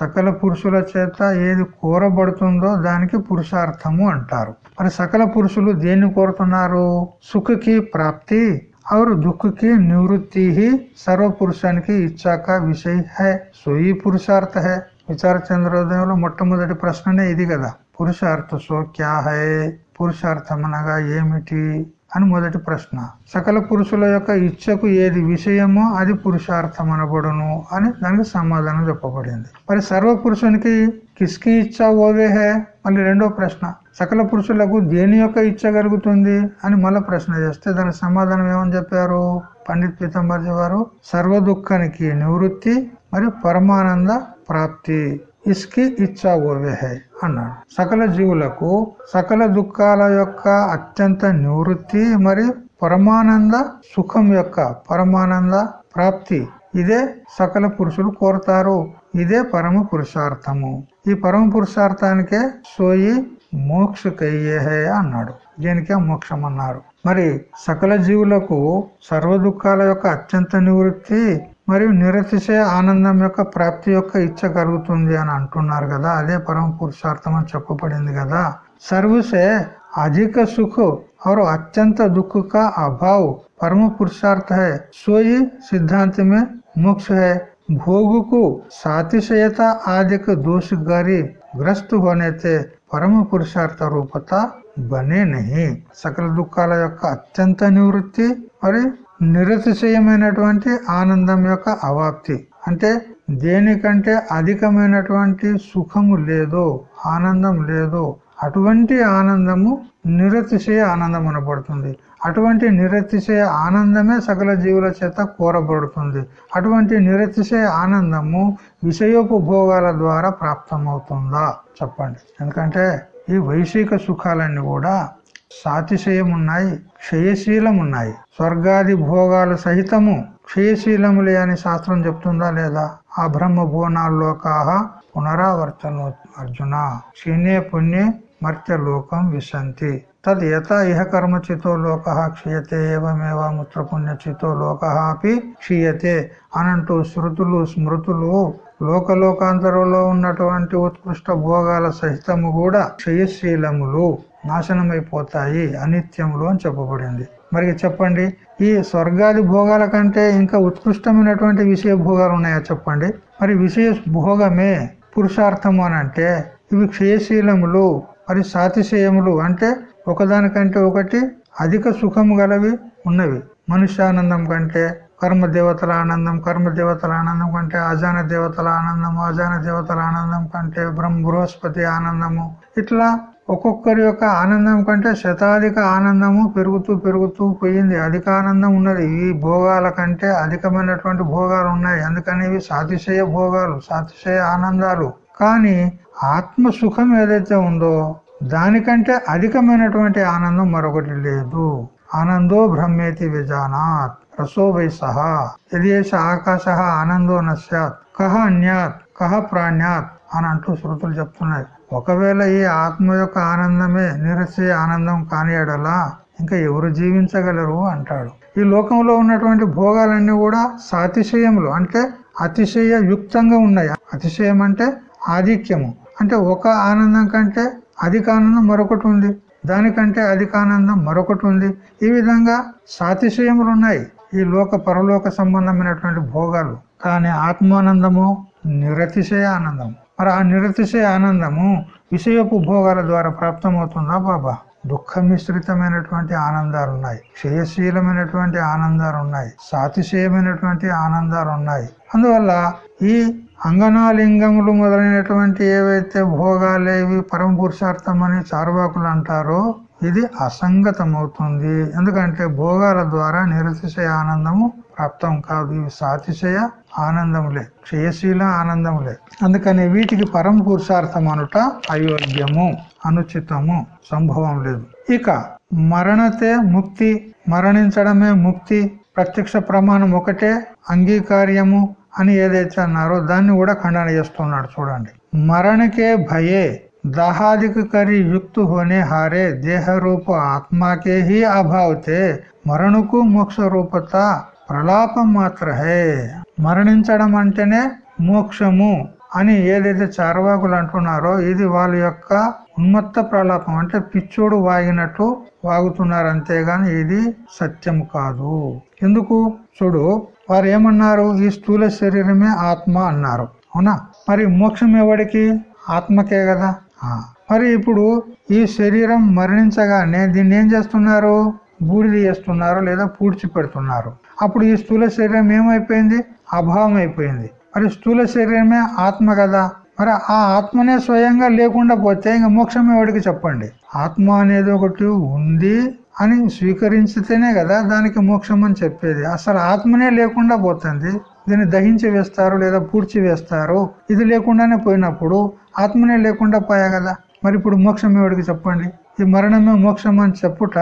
సకల పురుషుల చేత ఏది కోరబడుతుందో దానికి పురుషార్థము అంటారు మరి సకల పురుషులు దేన్ని కోరుతున్నారు సుఖకి ప్రాప్తి और दुख की निवृत्ति ही सर्व పురుషానికి ఇచ్చాక విషయ హై సో ఈ పురుషార్థ హై విచార చంద్రోదయంలో మొట్టమొదటి ప్రశ్ననే ఇది కదా పురుషార్థ సో క్యా హై పురుషార్థం అనగా ఏమిటి అని మొదటి ప్రశ్న. సకల పురుషుల యొక్క ఇచ్చకు ఏది విషయమో అది పురుషార్థం అనబడును అని దానికి సమాధానం చెప్పబడింది. మరి సర్వ పురుషునికి కిస్కి ఇచ్చ ఓవే హే? మళ్ళీ రెండో ప్రశ్న. సకల పురుషులకు దేని యొక్క ఇచ్చ కలుగుతుంది అని మళ్ళీ ప్రశ్న చేస్తే దానికి సమాధానం ఏమని చెప్పారు? పండిత్ పీతాంబర్జీ వారు సర్వ దుఃఖానికి నివృత్తి మరియు పరమానంద ప్రాప్తి. ఇస్కి ఇచ్చా ఓవెహే అన్నాడు. సకల జీవులకు సకల దుఃఖాల యొక్క అత్యంత నివృత్తి మరి పరమానంద సుఖం యొక్క పరమానంద ప్రాప్తి. ఇదే సకల పురుషులు కోరుతారు. ఇదే పరమ పురుషార్థము. ఈ పరమ పురుషార్థానికే సోయి మోక్షకయ్యే అన్నాడు. దీనికే మోక్షం అన్నారు మరి సకల జీవులకు సర్వ దుఃఖాల యొక్క అత్యంత నివృత్తి మరియు నిరతిశయ ఆనందం యొక్క ప్రాప్తి యొక్క ఇచ్చ కలుగుతుంది అని అంటున్నారు కదా అదే పరమ పురుషార్థం అని చెప్పబడింది కదా సర్వసే అధిక సుఖ और अत्यंत दुख का अभाव परम पुरुषार्थ है सोई सिद्धांत में मोक्ष है भोग को सातिशयता आदि दोष गारी ग्रस्त होने थे పరమ పురుషార్థ రూపత బనే నహి సకల దుఃఖాల యొక్క అత్యంత నివృత్తి మరి నిరతిశయమైనటువంటి ఆనందం యొక్క అవాప్తి. అంటే దేనికంటే అధికమైనటువంటి సుఖము లేదు ఆనందం లేదు అటువంటి ఆనందము నిరతిశయ ఆనందం అనబడుతుంది. అటువంటి నిరతిశయ ఆనందమే సకల జీవుల చేత కోరబడుతుంది. అటువంటి నిరతిశయ ఆనందము విషయోపభోగాల ద్వారా ప్రాప్తమవుతుందా? చెప్పండి. ఎందుకంటే ఈ వైశిక సుఖాలన్నీ కూడా సాతిశయం ఉన్నాయి క్షయశీలం ఉన్నాయి స్వర్గాది భోగాలు సహితము క్షయశీలములే అని శాస్త్రం చెప్తుందా లేదా? ఆ బ్రహ్మ భువనాల్లోకాహ పునరావర్తన అర్జున క్షీణే పుణ్యే మర్త్యలోకం విశంతి. తద్ యథ ఇహ కర్మ చితో లోక క్షీయతే ఏమేవ మూత్రపుణ్య చితో లోక అపి క్షీయతే అనంటూ శృతులు స్మృతులు లోకలోకాంతరంలో ఉన్నటువంటి ఉత్కృష్ట భోగాల సహితము కూడా క్షయశీలములు. నాశనమైపోతాయి అనిత్యములు అని చెప్పబడింది. మరి చెప్పండి ఈ స్వర్గాది భోగాల కంటే ఇంకా ఉత్కృష్టమైనటువంటి విషయ భోగాలు ఉన్నాయా చెప్పండి? మరి విషయ భోగమే పురుషార్థము అని అంటే ఇవి క్షయశీలములు మరి సాతిశయములు అంటే ఒకదానికంటే ఒకటి అధిక సుఖము గలవి ఉన్నవి. మనుష్యానందం కంటే కర్మ దేవతల ఆనందం కర్మ దేవతల ఆనందం కంటే అజాన దేవతల ఆనందము అజాన దేవతల ఆనందం కంటే బ్రహ్మ బృహస్పతి ఆనందము. ఇట్లా ఒక్కొక్కరి యొక్క ఆనందం కంటే శతాధిక ఆనందము పెరుగుతూ పెరుగుతూ పోయింది. అధిక ఆనందం ఉన్నది. ఈ భోగాల కంటే అధికమైనటువంటి భోగాలు ఉన్నాయి. అందుకని ఇవి సాతిశయ భోగాలు సాతిశయ ఆనందాలు. కానీ ఆత్మ సుఖం ఏదైతే ఉందో దానికంటే అధికమైనటువంటి ఆనందం మరొకటి లేదు. ఆనందో బ్రహ్మేతి విజానాత్ రసో వై సహా. యదేశ ఆకాశ ఆనందో నశ్యాత్ కహ అన్యాత్ కహ ప్రాణ్యాత్ అని అంటూ శృతులు చెప్తున్నాయి. ఒకవేళ ఈ ఆత్మ యొక్క ఆనందమే నిరసే ఆనందం కానియడలా ఇంకా ఎవరు జీవించగలరు అంటాడు. ఈ లోకంలో ఉన్నటువంటి భోగాలన్నీ కూడా సాతిశయములు అంటే అతిశయ యుక్తంగా ఉన్నాయి. అతిశయం అంటే ఆధిక్యము. అంటే ఒక ఆనందం కంటే అధిక ఆనందం మరొకటి ఉంది. దానికంటే అధిక ఆనందం మరొకటి ఉంది. ఈ విధంగా సాతిశయములు ఉన్నాయి ఈ లోక పరలోక సంబంధమైనటువంటి భోగాలు. కానీ ఆత్మానందము నిరతిశయ ఆనందం మరి ఆ నిరతిశయ ఆనందము విషయపు భోగాల ద్వారా ప్రాప్తమవుతుందా బాబా? దుఃఖ మిశ్రితమైనటువంటి ఆనందాలు ఉన్నాయి క్షయశీలమైనటువంటి ఆనందాలు ఉన్నాయి సాతిశయమైనటువంటి ఆనందాలు ఉన్నాయి అందువల్ల ఈ అంగనాలింగములు మొదలైనటువంటి ఏవైతే భోగాలేవి పరమ పురుషార్థం అని చారువాకులు అంటారో ఇది అసంగతమవుతుంది. ఎందుకంటే భోగాల ద్వారా నిరతిశయ ఆనందము ప్రాప్తం కాదు. ఇవి సాతిశయ ఆనందం లేదు క్షయశీల ఆనందం లేదు అందుకని వీటికి పరమ పురుషార్థం అనుట అయోగ్యము అనుచితము సంభవం లేదు. ఇక మరణతే ముక్తి మరణించడమే ముక్తి ప్రత్యక్ష ప్రమాణం ఒకటే అంగీకార్యము అని ఏదైతే అన్నారో దాన్ని కూడా ఖండన చేస్తున్నాడు చూడండి. మరణకే భయే దాహాదికరి యుక్తు హోనే హారే దేహ రూప ఆత్మాకే హి అభావతే మరణకు మోక్ష రూపత ప్రలాపం మాత్ర హే మరణించడం అంటేనే మోక్షము అని ఏదైతే చారవాకులు అంటున్నారో ఇది వాళ్ళ యొక్క ఉన్మత్త ప్రలాపం. అంటే పిచ్చోడు వాగినట్టు వాగుతున్నారు అంతేగాని ఇది సత్యం కాదు. ఎందుకు? చూడు వారు ఏమన్నారు ఈ స్థూల శరీరమే ఆత్మ అన్నారు. అవునా? మరి మోక్షం ఎవడికి? ఆత్మకే కదా. మరి ఇప్పుడు ఈ శరీరం మరణించగానే దీన్ని ఏం చేస్తున్నారు? బూడిద చేస్తున్నారు లేదా పూడ్చి పెడుతున్నారు అప్పుడు ఈ స్థూల శరీరం ఏమైపోయింది? అభావం అయిపోయింది. మరి స్థూల శరీరమే ఆత్మ కదా? మరి ఆ ఆత్మనే స్వయంగా లేకుండా పోతే ఇంకా మోక్షం ఎవడికి చెప్పండి? ఆత్మ అనేది ఒకటి ఉంది అని స్వీకరించితేనే కదా దానికి మోక్షం అని చెప్పేది. అసలు ఆత్మనే లేకుండా పోతుంది. దీన్ని దహించి వేస్తారు లేదా పూడ్చి వేస్తారు. ఇది లేకుండానే పోయినప్పుడు ఆత్మనే లేకుండా పోయా కదా? మరి ఇప్పుడు మోక్షం ఎవడికి చెప్పండి? ఈ మరణమే మోక్షం అని చెప్పుట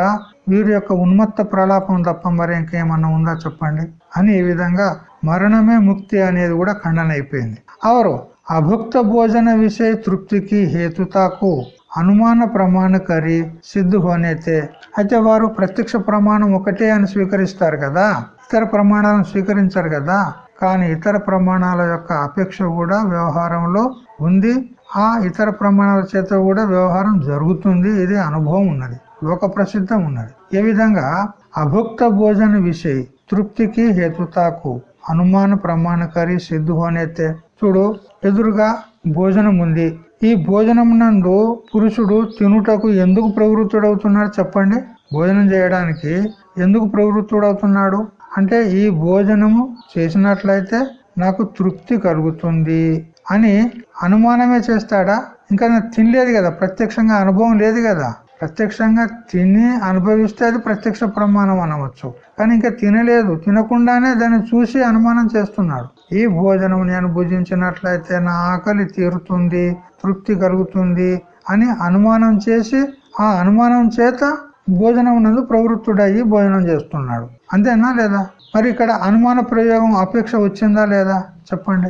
వీరి యొక్క ఉన్మత్త ప్రలాపం తప్ప మరి ఇంకేమన్నా ఉందా చెప్పండి? అని ఈ విధంగా మరణమే ముక్తి అనేది కూడా ఖండన అయిపోయింది అవరు అభుక్త భోజన విషయ తృప్తికి హేతుతాకు అనుమాన ప్రమాణకరి సిద్ధు హోనైతే. అయితే వారు ప్రత్యక్ష ప్రమాణం ఒకటే అని స్వీకరిస్తారు కదా? ఇతర ప్రమాణాలను స్వీకరించారు కదా? కానీ ఇతర ప్రమాణాల యొక్క అపేక్ష కూడా వ్యవహారంలో ఉంది. ఆ ఇతర ప్రమాణాల చేత కూడా వ్యవహారం జరుగుతుంది. ఇది అనుభవం ఉన్నది. లోక ప్రసిద్ధం ఉన్నది. ఏ విధంగా? అభుక్త భోజన విషయ తృప్తికి హేతుతాకు. అనుమాన ప్రమాణకరి సిద్ధు అనేతే చూడు ఎదురుగా భోజనం ఉంది. ఈ భోజనం నందు పురుషుడు తినుటకు ఎందుకు ప్రవృత్తుడవుతున్నాడు చెప్పండి? భోజనం చేయడానికి ఎందుకు ప్రవృత్తుడవుతున్నాడు? అంటే ఈ భోజనము చేసినట్లయితే నాకు తృప్తి కలుగుతుంది. అని అనుమానమే చేస్తాడా? ఇంకా తినలేదు కదా. ప్రత్యక్షంగా అనుభవం లేదు కదా. ప్రత్యక్షంగా తిని అనుభవిస్తే అది ప్రత్యక్ష ప్రమాణం అనవచ్చు. కానీ ఇంకా తినలేదు. తినకుండానే దాన్ని చూసి అనుమానం చేస్తున్నాడు. ఈ భోజనం నేను భుజించినట్లయితే నా ఆకలి తీరుతుంది తృప్తి కలుగుతుంది అని అనుమానం చేసి ఆ అనుమానం చేత భోజనం నందు ప్రవృత్తుడయ్యి భోజనం చేస్తున్నాడు. అంతేనా లేదా? మరి ఇక్కడ అనుమాన ప్రయోగం అపేక్ష వచ్చిందా లేదా? చెప్పండి.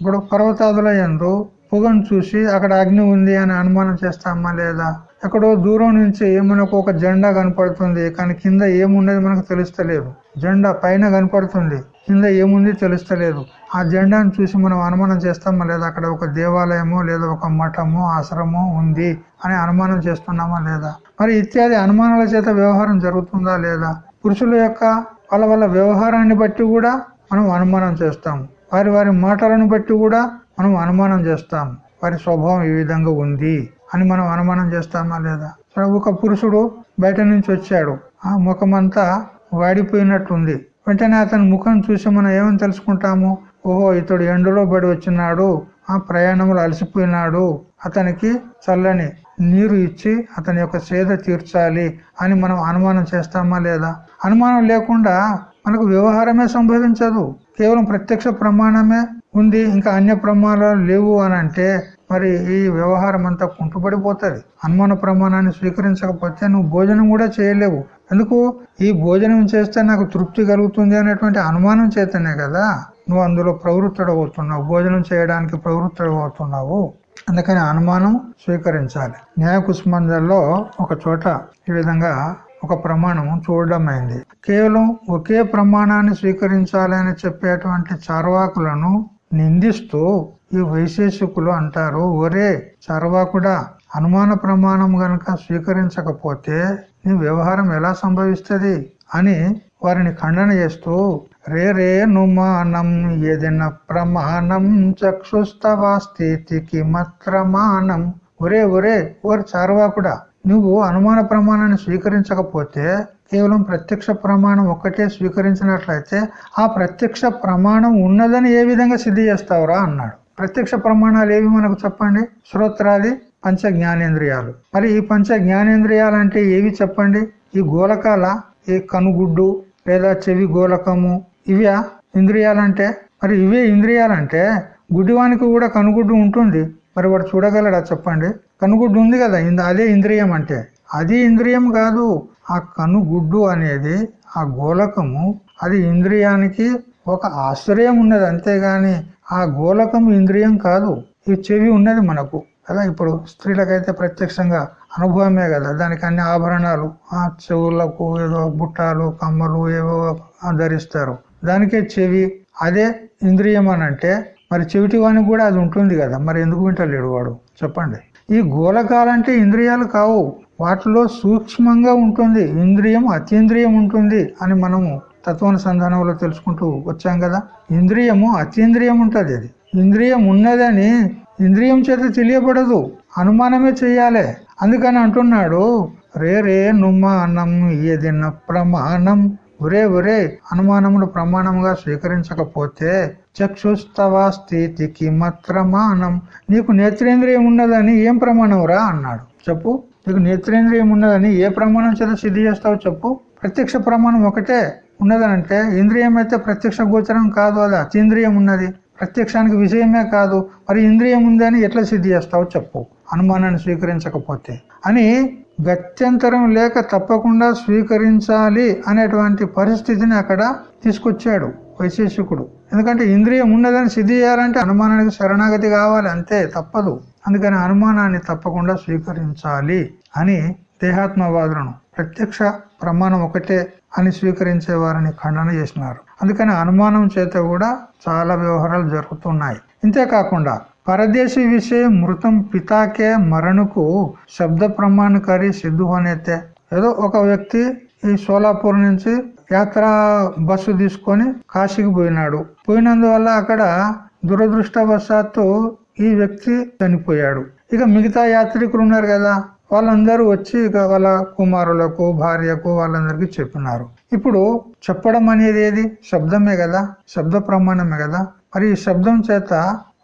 ఇప్పుడు పర్వతాదుల ఎందు పొగను చూసి అక్కడ అగ్ని ఉంది అని అనుమానం చేస్తామా లేదా? ఎక్కడో దూరం నుంచి మనకు ఒక జెండా కనపడుతుంది కానీ కింద ఏమున్నది మనకు తెలుస్తలేదు. జెండా పైన కనపడుతుంది కింద ఏముంది తెలుస్తలేదు. ఆ జెండాను చూసి మనం అనుమానం చేస్తామా లేదా? అక్కడ ఒక దేవాలయమో లేదా ఒక మఠమో ఆశ్రమో ఉంది అని అనుమానం చేస్తున్నామా లేదా? మరి ఇత్యాది అనుమానాల చేత వ్యవహారం జరుగుతుందా లేదా? పురుషుల యొక్క వాళ్ళ వాళ్ళ వ్యవహారాన్ని బట్టి కూడా మనం అనుమానం చేస్తాము. వారి వారి మాటలను బట్టి కూడా మనం అనుమానం చేస్తాం. వారి స్వభావం ఈ విధంగా ఉంది అని మనం అనుమానం చేస్తామా లేదా? సరే ఒక పురుషుడు బయట నుంచి వచ్చాడు. ఆ ముఖమంతా వాడిపోయినట్టుంది. వెంటనే అతని ముఖం చూసి మనం ఏమని తెలుసుకుంటాము? ఓహో ఇతడు ఎండలో పడి వచ్చినాడు. ఆ ప్రయాణంలో అలసిపోయినాడు. అతనికి చల్లని నీరు ఇచ్చి అతని యొక్క సేద తీర్చాలి అని మనం అనుమానం చేస్తామా లేదా? అనుమానం లేకుండా మనకు వ్యవహారమే సంభవించదు. కేవలం ప్రత్యక్ష ప్రమాణమే ఉంది ఇంకా అన్య ప్రమాణాలు లేవు అని అంటే మరి ఈ వ్యవహారం అంతా కుంటుపడిపోతుంది. అనుమాన ప్రమాణాన్ని స్వీకరించకపోతే నువ్వు భోజనం కూడా చేయలేవు. ఎందుకు? ఈ భోజనం చేస్తే నాకు తృప్తి కలుగుతుంది అనేటువంటి అనుమానం చేతనే కదా. నువ్వు అందులో ప్రవృత్తుడవుతున్నావు భోజనం చేయడానికి ప్రవృత్తుడవుతున్నావు. అందుకని అనుమానం స్వీకరించాలి. న్యాయ కుస్మంజల్లో ఒక చోట ఈ విధంగా ఒక ప్రమాణం చూడడం అయింది కేవలం ఒకే ప్రమాణాన్ని స్వీకరించాలని చెప్పేటువంటి చార్వాకులను నిందిస్తూ ఈ వైశేషికులు అంటారు. ఒరే చార్వాకుడా అనుమాన ప్రమాణం గనక స్వీకరించకపోతే నీ వ్యవహారం ఎలా సంభవిస్తుంది? అని వారిని ఖండన చేస్తూ రే రే నుమానం ఏదైనా ప్రమాణం చక్షుస్తవా స్థితికి మత్రమానం. ఒరే ఒరే ఓరు చార్వాకుడా నువ్వు అనుమాన ప్రమాణాన్ని స్వీకరించకపోతే కేవలం ప్రత్యక్ష ప్రమాణం ఒక్కటే స్వీకరించినట్లయితే ఆ ప్రత్యక్ష ప్రమాణం ఉన్నదని ఏ విధంగా సిద్ధి చేస్తావురా అన్నాడు. ప్రత్యక్ష ప్రమాణాలు ఏవి మనకు చెప్పండి? శ్రోత్రాది పంచ జ్ఞానేంద్రియాలు మరి ఈ పంచ జ్ఞానేంద్రియాలు అంటే ఏవి చెప్పండి? ఈ గోలకాల ఈ కనుగుడ్డు లేదా చెవి గోలకము ఇవే ఇంద్రియాలంటే? మరి ఇవే ఇంద్రియాలంటే గుడ్డివానికి కూడా కనుగుడ్డు ఉంటుంది. మరి వాడు చూడగలడా చెప్పండి? కనుగుడ్డు ఉంది కదా అదే ఇంద్రియం అంటే. అది ఇంద్రియం కాదు ఆ కనుగుడ్డు అనేది ఆ గోలకము అది ఇంద్రియానికి ఒక ఆశ్రయం ఉన్నది అంతేగాని ఆ గోలకం ఇంద్రియం కాదు. ఈ చెవి ఉన్నది మనకు. కదా ఇప్పుడు స్త్రీలకైతే ప్రత్యక్షంగా అనుభవమే కదా దానికి అన్ని ఆభరణాలు ఆ చెవులకు ఏదో బుట్టాలు కమ్మలు ఏవో ధరిస్తారు. దానికే చెవి అదే ఇంద్రియం అని అంటే మరి చెవిటి వానికి కూడా అది ఉంటుంది కదా మరి ఎందుకు వింటలేడు వాడు? చెప్పండి. ఈ గోళకాలంటే ఇంద్రియాలు కావు. వాటిలో సూక్ష్మంగా ఉంటుంది. ఇంద్రియం అతీంద్రియం ఉంటుంది అని మనము తత్వానుసంధానంలో తెలుసుకుంటూ వచ్చాం కదా. ఇంద్రియము అతీంద్రియం ఉంటుంది అది. ఇంద్రియం ఉన్నదని ఇంద్రియం చేత తెలియబడదు. అనుమానమే చెయ్యాలి అందుకని అంటున్నాడు రే రే నుమానం ఏదైనా ప్రమాణం. ఒరే ఒరే అనుమానమును ప్రమాణముగా స్వీకరించకపోతే చక్షుస్తవ స్థితికి మత్రమానం. నీకు నేత్రేంద్రియం ఉన్నదని ఏం ప్రమాణం రా అన్నాడు. చెప్పు. నీకు నేత్రేంద్రియం ఉన్నదని ఏ ప్రమాణం చేత సిద్ధి చేస్తావు? చెప్పు. ప్రత్యక్ష ప్రమాణం ఒకటే ఉన్నదనంటే ఇంద్రియం అయితే ప్రత్యక్ష గోచరం కాదు అది అతీంద్రియం ఉన్నది. ప్రత్యక్షానికి విషయమే కాదు. మరి ఇంద్రియం ఉందని ఎట్లా సిద్ధి చేస్తావు? చెప్పు. అనుమానాన్ని స్వీకరించకపోతే. అని గత్యంతరం లేక తప్పకుండా స్వీకరించాలి అనేటువంటి పరిస్థితిని అక్కడ తీసుకొచ్చాడు. వైశేషికుడు ఎందుకంటే ఇంద్రియం ఉన్నదని సిద్ధి చేయాలంటే అనుమానానికి శరణాగతి కావాలి. అంతే తప్పదు. అందుకని అనుమానాన్ని తప్పకుండా స్వీకరించాలి అని దేహాత్మవాదులను ప్రత్యక్ష ప్రమాణం ఒకటే అని స్వీకరించే వారిని ఖండన చేసినారు. అందుకని అనుమానం చేత కూడా చాలా వ్యవహారాలు జరుగుతున్నాయి. ఇంతేకాకుండా పరదేశీ విషయం మృతం పితాకే మరణకు శబ్ద ప్రమాణకారి సిద్ధు అనేతే ఏదో ఒక వ్యక్తి ఈ సోలాపూర్ నుంచి యాత్ర బస్సు తీసుకొని కాశీకి పోయినాడు. పోయినందువల్ల అక్కడ దురదృష్టవశాత్తు ఈ వ్యక్తి చనిపోయాడు. ఇక మిగతా యాత్రికులు ఉన్నారు కదా వాళ్ళందరూ వచ్చి ఇక వాళ్ళ కుమారులకు భార్యకు వాళ్ళందరికీ చెప్పినారు. ఇప్పుడు చెప్పడం అనేది ఏది? శబ్దమే కదా శబ్ద ప్రమాణమే కదా. మరి ఈ శబ్దం చేత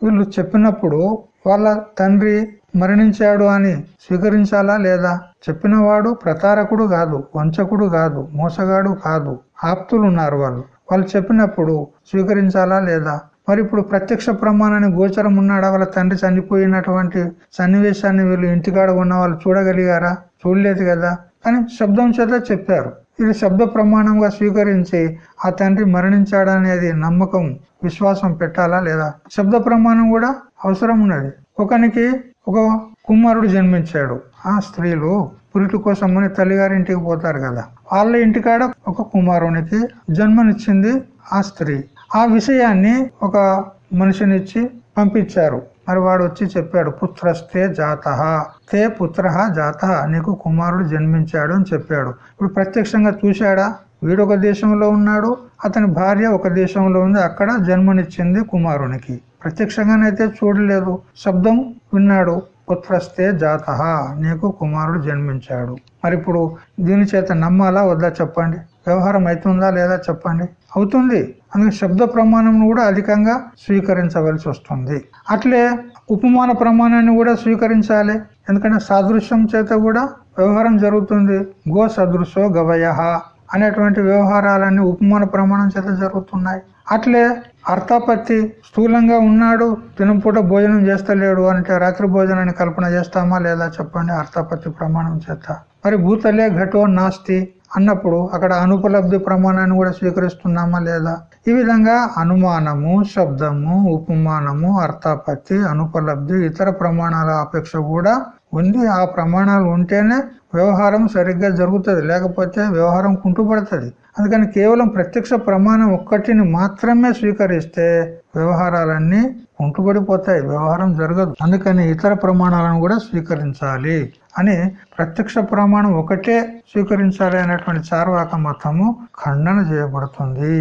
వీళ్ళు చెప్పినప్పుడు వాళ్ళ తండ్రి మరణించాడు అని స్వీకరించాలా లేదా? చెప్పినవాడు ప్రతారకుడు కాదు వంచకుడు కాదు మోసగాడు కాదు ఆప్తులు ఉన్నారు వాళ్ళు. వాళ్ళు చెప్పినప్పుడు స్వీకరించాలా లేదా? మరి ఇప్పుడు ప్రత్యక్ష ప్రమాణాన్ని గోచరం ఉన్నాడా? వాళ్ళ తండ్రి చనిపోయినటువంటి సన్నివేశాన్ని వీళ్ళు ఇంటికాడ ఉన్న వాళ్ళు చూడగలిగారా? చూడలేదు కదా? అని శబ్దం చేత చెప్పారు. ఇది శబ్ద ప్రమాణంగా స్వీకరించి ఆ తండ్రి మరణించాడనేది నమ్మకం విశ్వాసం పెట్టాలా లేదా? శబ్ద ప్రమాణం కూడా అవసరం ఉన్నది. ఒకనికి ఒక కుమారుడు జన్మించాడు. ఆ స్త్రీలు పురిటి కోసం అని తల్లిగారింటికి పోతారు కదా. వాళ్ళ ఇంటికాడ ఒక కుమారునికి జన్మనిచ్చింది ఆ స్త్రీ. ఆ విషయాన్ని ఒక మనిషినిచ్చి పంపించారు. మరి వాడు వచ్చి చెప్పాడు పుత్రస్తే జాత తే పుత్ర జాత నీకు కుమారుడు జన్మించాడు అని చెప్పాడు. ఇప్పుడు ప్రత్యక్షంగా చూశాడా? వీడు ఒక దేశంలో ఉన్నాడు అతని భార్య ఒక దేశంలో ఉంది అక్కడ జన్మనిచ్చింది కుమారునికి. ప్రత్యక్షంగానైతే చూడలేదు. శబ్దం విన్నాడు. పుత్రస్తే జాత. నీకు కుమారుడు జన్మించాడు. మరి ఇప్పుడు దీని చేత నమ్మాలా వద్దా చెప్పండి. వ్యవహారం అవుతుందా లేదా చెప్పండి. అవుతుంది. అందుకే శబ్ద ప్రమాణం కూడా అధికంగా స్వీకరించవలసి వస్తుంది. అట్లే ఉపమాన ప్రమాణాన్ని కూడా స్వీకరించాలి. ఎందుకంటే సాదృశ్యం చేత కూడా వ్యవహారం జరుగుతుంది. గో సదృశో గవయ అనేటువంటి వ్యవహారాలన్నీ ఉపమాన ప్రమాణం చేత జరుగుతున్నాయి. అట్లే అర్థాపత్తి స్థూలంగా ఉన్నాడు తినపూట భోజనం చేస్తలేడు అంటే రాత్రి భోజనాన్ని కల్పన చేస్తామా లేదా చెప్పండి అర్థాపత్తి ప్రమాణం చేత. మరి భూతలే ఘటో నాస్తి అన్నప్పుడు అక్కడ అనుపలబ్ధి ప్రమాణాన్ని కూడా స్వీకరిస్తున్నామా లేదా? ఈ విధంగా అనుమానము శబ్దము ఉపమానము అర్థాపత్తి అనుపలబ్ధి ఇతర ప్రమాణాల అపేక్ష కూడా ఉంది. ఆ ప్రమాణాలు ఉంటేనే వ్యవహారం సరిగ్గా జరుగుతుంది లేకపోతే వ్యవహారం కుంటుపడుతుంది. అందుకని కేవలం ప్రత్యక్ష ప్రమాణం ఒక్కటిని మాత్రమే స్వీకరిస్తే వ్యవహారాలన్నీ కుంటుబడిపోతాయి వ్యవహారం జరగదు. అందుకని ఇతర ప్రమాణాలను కూడా స్వీకరించాలి అని ప్రత్యక్ష ప్రమాణం ఒకటే స్వీకరించాలి అనేటువంటి చార్వాక మతము ఖండన చేయబడుతుంది.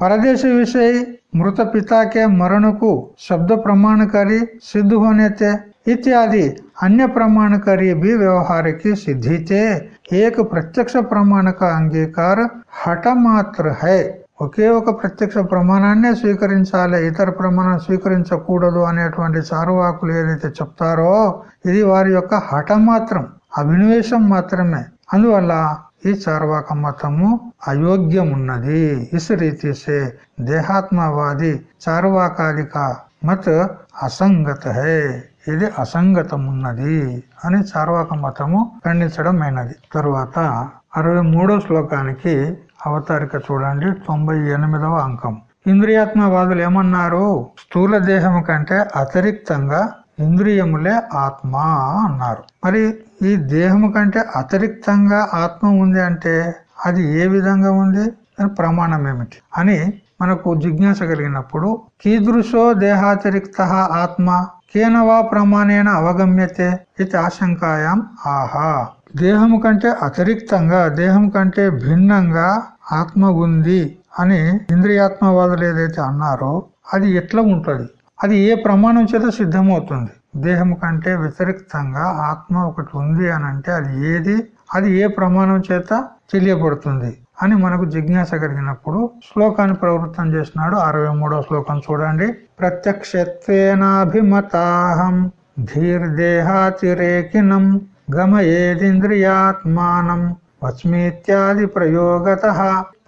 పరదేశ విషయ మృత పితాకే మరణకు శబ్ద ప్రమాణకరి సిద్ధు హోనేతే ఇత్యాది అన్య ప్రమాణకరి బి వ్యవహారకి సిద్ధితే ఏక ప్రత్యక్ష ప్రమాణక అంగీకార హఠమాత్ర హై. ఒకే ఒక ప్రత్యక్ష ప్రమాణాన్నే స్వీకరించాలి ఇతర ప్రమాణం స్వీకరించకూడదు అనేటువంటి చారువాకులు ఏదైతే చెప్తారో ఇది వారి యొక్క హఠ మాత్రం అభినవేశం మాత్రమే. అందువల్ల ఈ చార్వాక మతము అయోగ్యమున్నది. ఇస్ రీతిసే దేహాత్మవాది చార్వాకాదిక మత అసంగత హే. ఇది అసంగతం ఉన్నది అని చార్వాక మతము ఖండించడమైనది. తరువాత అరవై మూడో శ్లోకానికి అవతారిక చూడండి తొంభై ఎనిమిదవ అంకం. ఇంద్రియాత్మవాదులు ఏమన్నారు? స్థూల దేహం కంటే అతిరిక్తంగా ఇంద్రియములే ఆత్మ అన్నారు. మరి ఈ దేహము కంటే అతిరిక్తంగా ఆత్మ ఉంది అంటే అది ఏ విధంగా ఉంది? ప్రమాణం ఏమిటి? అని మనకు జిజ్ఞాస కలిగినప్పుడు కీదృశో దేహాతిరిక్త ఆత్మ? కేనవా ప్రమాణేన అవగమ్యతే ఇది ఆశంకాయం ఆహా. దేహము కంటే అతిరిక్తంగా దేహం కంటే భిన్నంగా ఆత్మ ఉంది అని ఇంద్రియాత్మవాదులు ఏదైతే అన్నారో అది ఎట్లా ఉంటుంది? అది ఏ ప్రమాణం చేత సిద్ధమవుతుంది? దేహం కంటే వ్యతిరిక్తంగా ఆత్మ ఒకటి ఉంది అని అంటే అది ఏది? అది ఏ ప్రమాణం చేత తెలియబడుతుంది? అని మనకు జిజ్ఞాస కలిగినప్పుడు శ్లోకాన్ని ప్రవృత్తం చేసినాడు అరవై మూడో శ్లోకం చూడండి. ప్రత్యక్షత్వేనాభిమతాహం ధీర్దేహాతిరేకినం గమయేదింద్రియాత్మానం వస్మీత్యాది ప్రయోగత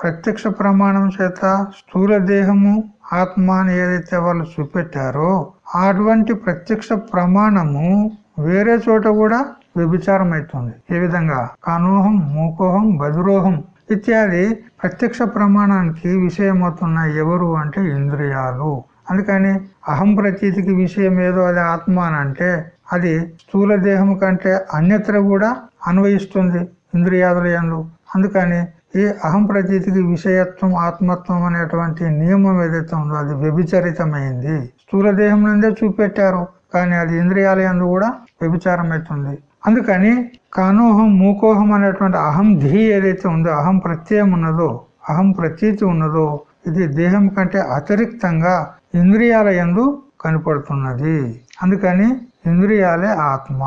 ప్రత్యక్ష ప్రమాణం చేత స్థూల దేహము ఆత్మాని ఏదైతే వాళ్ళు చూపెట్టారో అటువంటి ప్రత్యక్ష ప్రమాణము వేరే చోట కూడా వ్యభిచారం అవుతుంది ఏ విధంగా? కానోహం మూకోహం బదురోహం ఇత్యాది ప్రత్యక్ష ప్రమాణానికి విషయమవుతున్న ఎవరు అంటే ఇంద్రియాలు. అందుకని అహం ప్రతీతికి విషయం ఏదో అది ఆత్మ అని అంటే అది స్థూల దేహం కంటే అన్యత్ర కూడా అన్వయిస్తుంది ఇంద్రియాదులయంలో అందుకని ఈ అహం ప్రతీతికి విషయత్వం ఆత్మత్వం అనేటువంటి నియమం ఏదైతే ఉందో అది వ్యభిచరితమైంది. స్థూల దేహం నుండే చూపెట్టారు కానీ అది ఇంద్రియాలయందు కూడా వ్యభిచారం అవుతుంది అందుకని కానోహం మూకోహం అనేటువంటి అహం ధీ ఏదైతే ఉందో అహం ప్రత్యయం ఉన్నదో అహం ప్రతీతి ఉన్నదో ఇది దేహం కంటే అతిరిక్తంగా ఇంద్రియాల ఎందు కనపడుతున్నది. అందుకని ఇంద్రియాలే ఆత్మ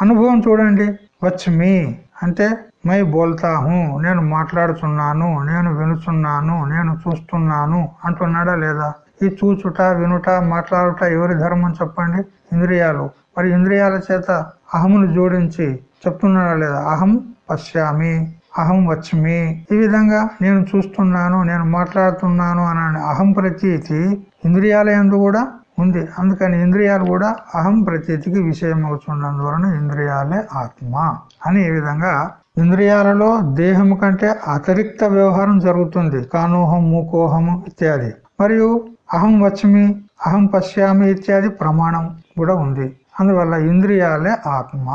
అనుభవం చూడండి. వచ్చి అంటే మై బోల్తాహు. నేను మాట్లాడుతున్నాను. నేను వినుచున్నాను. నేను చూస్తున్నాను. అంటున్నాడా లేదా? ఈ చూచుట వినుట మాట్లాడుట ఎవరి ధర్మం చెప్పండి? ఇంద్రియాలు. మరి ఇంద్రియాల చేత అహమును జోడించి చెప్తున్నాడా లేదా? అహం పశ్యామి. అహం వచ్చమి. ఈ విధంగా నేను చూస్తున్నాను నేను మాట్లాడుతున్నాను అనే అహం ప్రతీతి ఇంద్రియాల ఎందు కూడా ఉంది. అందుకని ఇంద్రియాలు కూడా అహం ప్రతీతికి విషయం అవుతున్నందువలన ఇంద్రియాలే ఆత్మ అని ఈ విధంగా ఇంద్రియాలలో దేహం కంటే అతిరిక్త వ్యవహారం జరుగుతుంది. కానోహం మూకోహము ఇత్యాది. మరియు అహం వచ్చమి అహం పశ్యామి ఇత్యాది ప్రమాణం కూడా ఉంది. అందువల్ల ఇంద్రియాలే ఆత్మ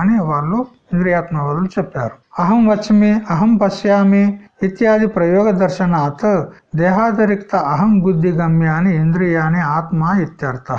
అని వాళ్ళు ఇంద్రియాత్మవాదులు చెప్పారు. అహం వచ్చమి అహం పశ్యామి ఇత్యాది ప్రయోగ దర్శనాత్ దేహాదరిక్త అహం బుద్ధి గమ్యాన్ని ఇంద్రియాన్ని ఆత్మ ఇత్యర్థ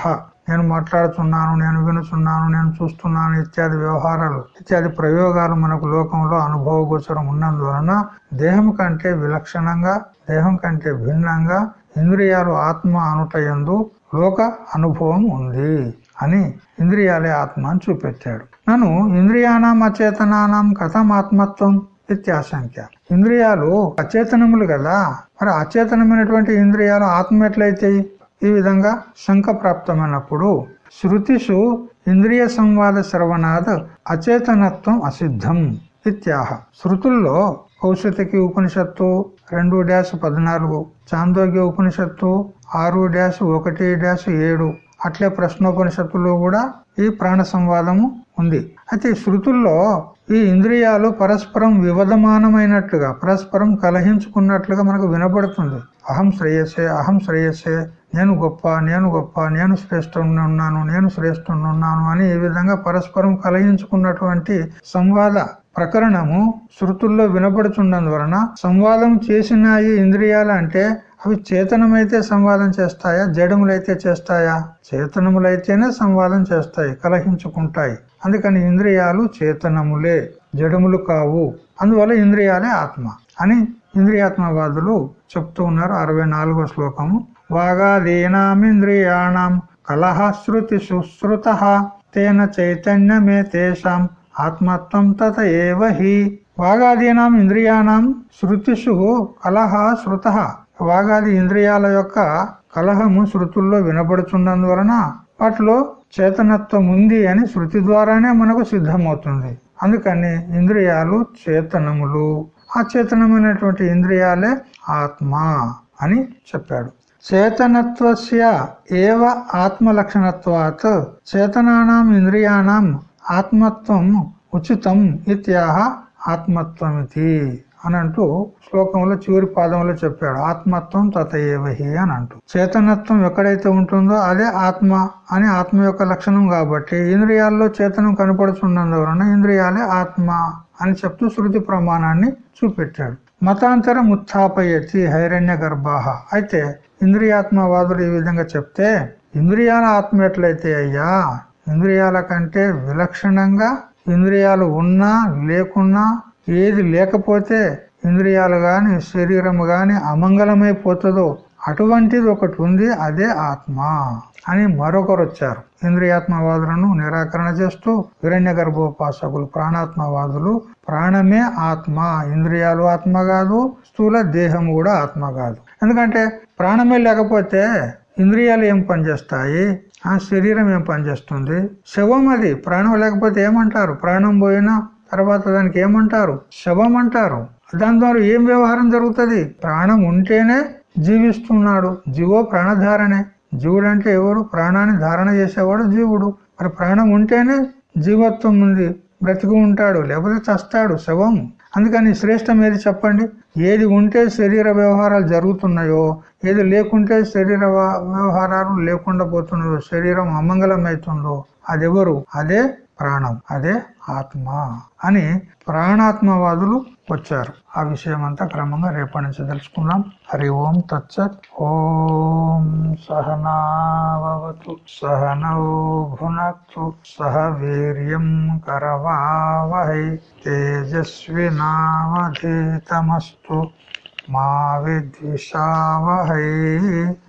నేను మాట్లాడుతున్నాను నేను వినుచున్నాను నేను చూస్తున్నాను ఇత్యాది వ్యవహారాలు ఇత్యాది ప్రయోగాలు మనకు లోకంలో అనుభవ గోచరం ఉన్నందువలన దేహం కంటే విలక్షణంగా దేహం కంటే భిన్నంగా ఇంద్రియాలు ఆత్మ అనుటయందు లోక అనుభవం ఉంది అని ఇంద్రియాలే ఆత్మ అని చూపెట్టాడు. నన్ను ఇంద్రియానాం అచేతనానం కథం ఆత్మత్వం ఇత్యాశంక్య ఇంద్రియాలు అచేతనములు కదా? మరి అచేతనమైనటువంటి ఇంద్రియాలు ఆత్మ ఎట్లయితాయి? ఈ విధంగా శంక ప్రాప్తమైనప్పుడు శృతిషు ఇంద్రియ సంవాద శ్రవణాద్ అచేతనత్వం అసిద్ధం ఇత్యాహ. శృతుల్లో కౌశతికి ఉపనిషత్తు రెండు డాష్ పద్నాలుగు చాందోగ్య ఉపనిషత్తు ఆరు డాష్ ఒకటి డాష్ ఏడు అట్లే ప్రశ్నోపనిషత్తులో కూడా ఈ ప్రాణ సంవాదము ఉంది. అయితే శృతుల్లో ఈ ఇంద్రియాలు పరస్పరం వివధమానమైనట్లుగా పరస్పరం కలహించుకున్నట్లుగా మనకు వినపడుతుంది. అహం శ్రేయస్సే అహం శ్రేయస్సే నేను గొప్ప నేను గొప్ప నేను శ్రేష్ఠుని ఉన్నాను నేను శ్రేష్ఠుని ఉన్నాను అని ఈ విధంగా పరస్పరం కలహించుకున్నటువంటి సంవాద ప్రకరణము శృతుల్లో వలన సంవాదం చేసిన ఈ ఇంద్రియాలు అంటే అవి చేతనమైతే సంవాదం చేస్తాయా జడములైతే చేస్తాయా? చేతనములైతేనే సంవాదం చేస్తాయి కలహించుకుంటాయి. అందుకని ఇంద్రియాలు చేతనములే జడములు కావు. అందువల్ల ఇంద్రియాలే ఆత్మ అని ఇంద్రియాత్మవాదులు చెప్తూ ఉన్నారు అరవై నాలుగో శ్లోకము. వాగాదీనామింద్రియాణం కలహ శృతి సుశ్రుత తేన చైతన్యమే తేషాం ఆత్మత్వం తత ఏవహి వాగాదీనాం ఇంద్రియాణం శృతిషు కలహ శృత. వాగాది ఇంద్రియాల యొక్క కలహము శృతుల్లో వినపడుచున్నందువలన వాటిలో చేతనత్వం ఉంది అని శృతి ద్వారానే మనకు సిద్ధమవుతుంది. అందుకని ఇంద్రియాలు చేతనములు ఆ చేతనమైనటువంటి ఇంద్రియాలే ఆత్మ అని చెప్పాడు. చేతనత్వస్య ఏవ ఆత్మలక్షణత్వాత్ చేతనానాం ఇంద్రియాణం ఆత్మత్వం ఉచితం ఇత్యాహ ఆత్మత్వమితి. అని అంటూ శ్లోకంలో చివరి పాదంలో చెప్పాడు. ఆత్మత్వం తతయేవహి అని అంటూ. చేతనత్వం ఎక్కడైతే ఉంటుందో అదే ఆత్మ అని ఆత్మ యొక్క లక్షణం కాబట్టి ఇంద్రియాల్లో చేతనం కనపడుతున్నందువలన ఇంద్రియాలే ఆత్మ అని చెప్తూ శృతి ప్రమాణాన్ని చూపెట్టాడు. మతాంతరం ఉత్థాపయతి హైరణ్య గర్భాహ. అయితే ఇంద్రియాత్మవాదులు ఈ విధంగా చెప్తే ఇంద్రియాల ఆత్మ ఎట్లయితే అయ్యా ఇంద్రియాల కంటే విలక్షణంగా ఇంద్రియాలు ఉన్నా లేకున్నా ఏది లేకపోతే ఇంద్రియాలు గాని శరీరము గాని అమంగళమైపోతుందో అటువంటిది ఒకటి ఉంది అదే ఆత్మ అని మరొకరు వచ్చారు. ఇంద్రియాత్మవాదులను నిరాకరణ చేస్తూ హిరణ్య గర్భోపాసకులు ప్రాణాత్మవాదులు ప్రాణమే ఆత్మ ఇంద్రియాలు ఆత్మ కాదు స్థూల దేహం కూడా ఆత్మ కాదు. ఎందుకంటే ప్రాణమే లేకపోతే ఇంద్రియాలు ఏం పనిచేస్తాయి? ఆ శరీరం ఏం పనిచేస్తుంది? శవం అది ప్రాణం లేకపోతే ఏమంటారు? ప్రాణం పోయినా తర్వాత దానికి ఏమంటారు? శవం అంటారు. దాని ద్వారా ఏం వ్యవహారం జరుగుతుంది? ప్రాణం ఉంటేనే జీవిస్తున్నాడు. జీవో ప్రాణధారణే. జీవుడు అంటే ఎవరు? ప్రాణాన్ని ధారణ చేసేవాడు జీవుడు. మరి ప్రాణం ఉంటేనే జీవత్వం ఉంది. బ్రతికి ఉంటాడు. లేకపోతే చస్తాడు శవం. అందుకని శ్రేష్టం ఏది చెప్పండి? ఏది ఉంటే శరీర వ్యవహారాలు జరుగుతున్నాయో ఏది లేకుంటే శరీర వ్యవహారాలు లేకుండా పోతున్నాయో శరీరం అమంగళం అవుతుందో అదెవరు? అదే ప్రాణం అదే ఆత్మ అని ప్రాణాత్మవాదులు వచ్చారు. ఆ విషయం అంతా క్రమంగా రేపటి నుంచి తెలుసుకుందాం. హరి ఓం తత్సత్ ఓం సహనావతు సహనౌ భునక్తు సహ వీర్యం కరవావహై తేజస్వినావధీతమస్తు మా విద్విషావహై.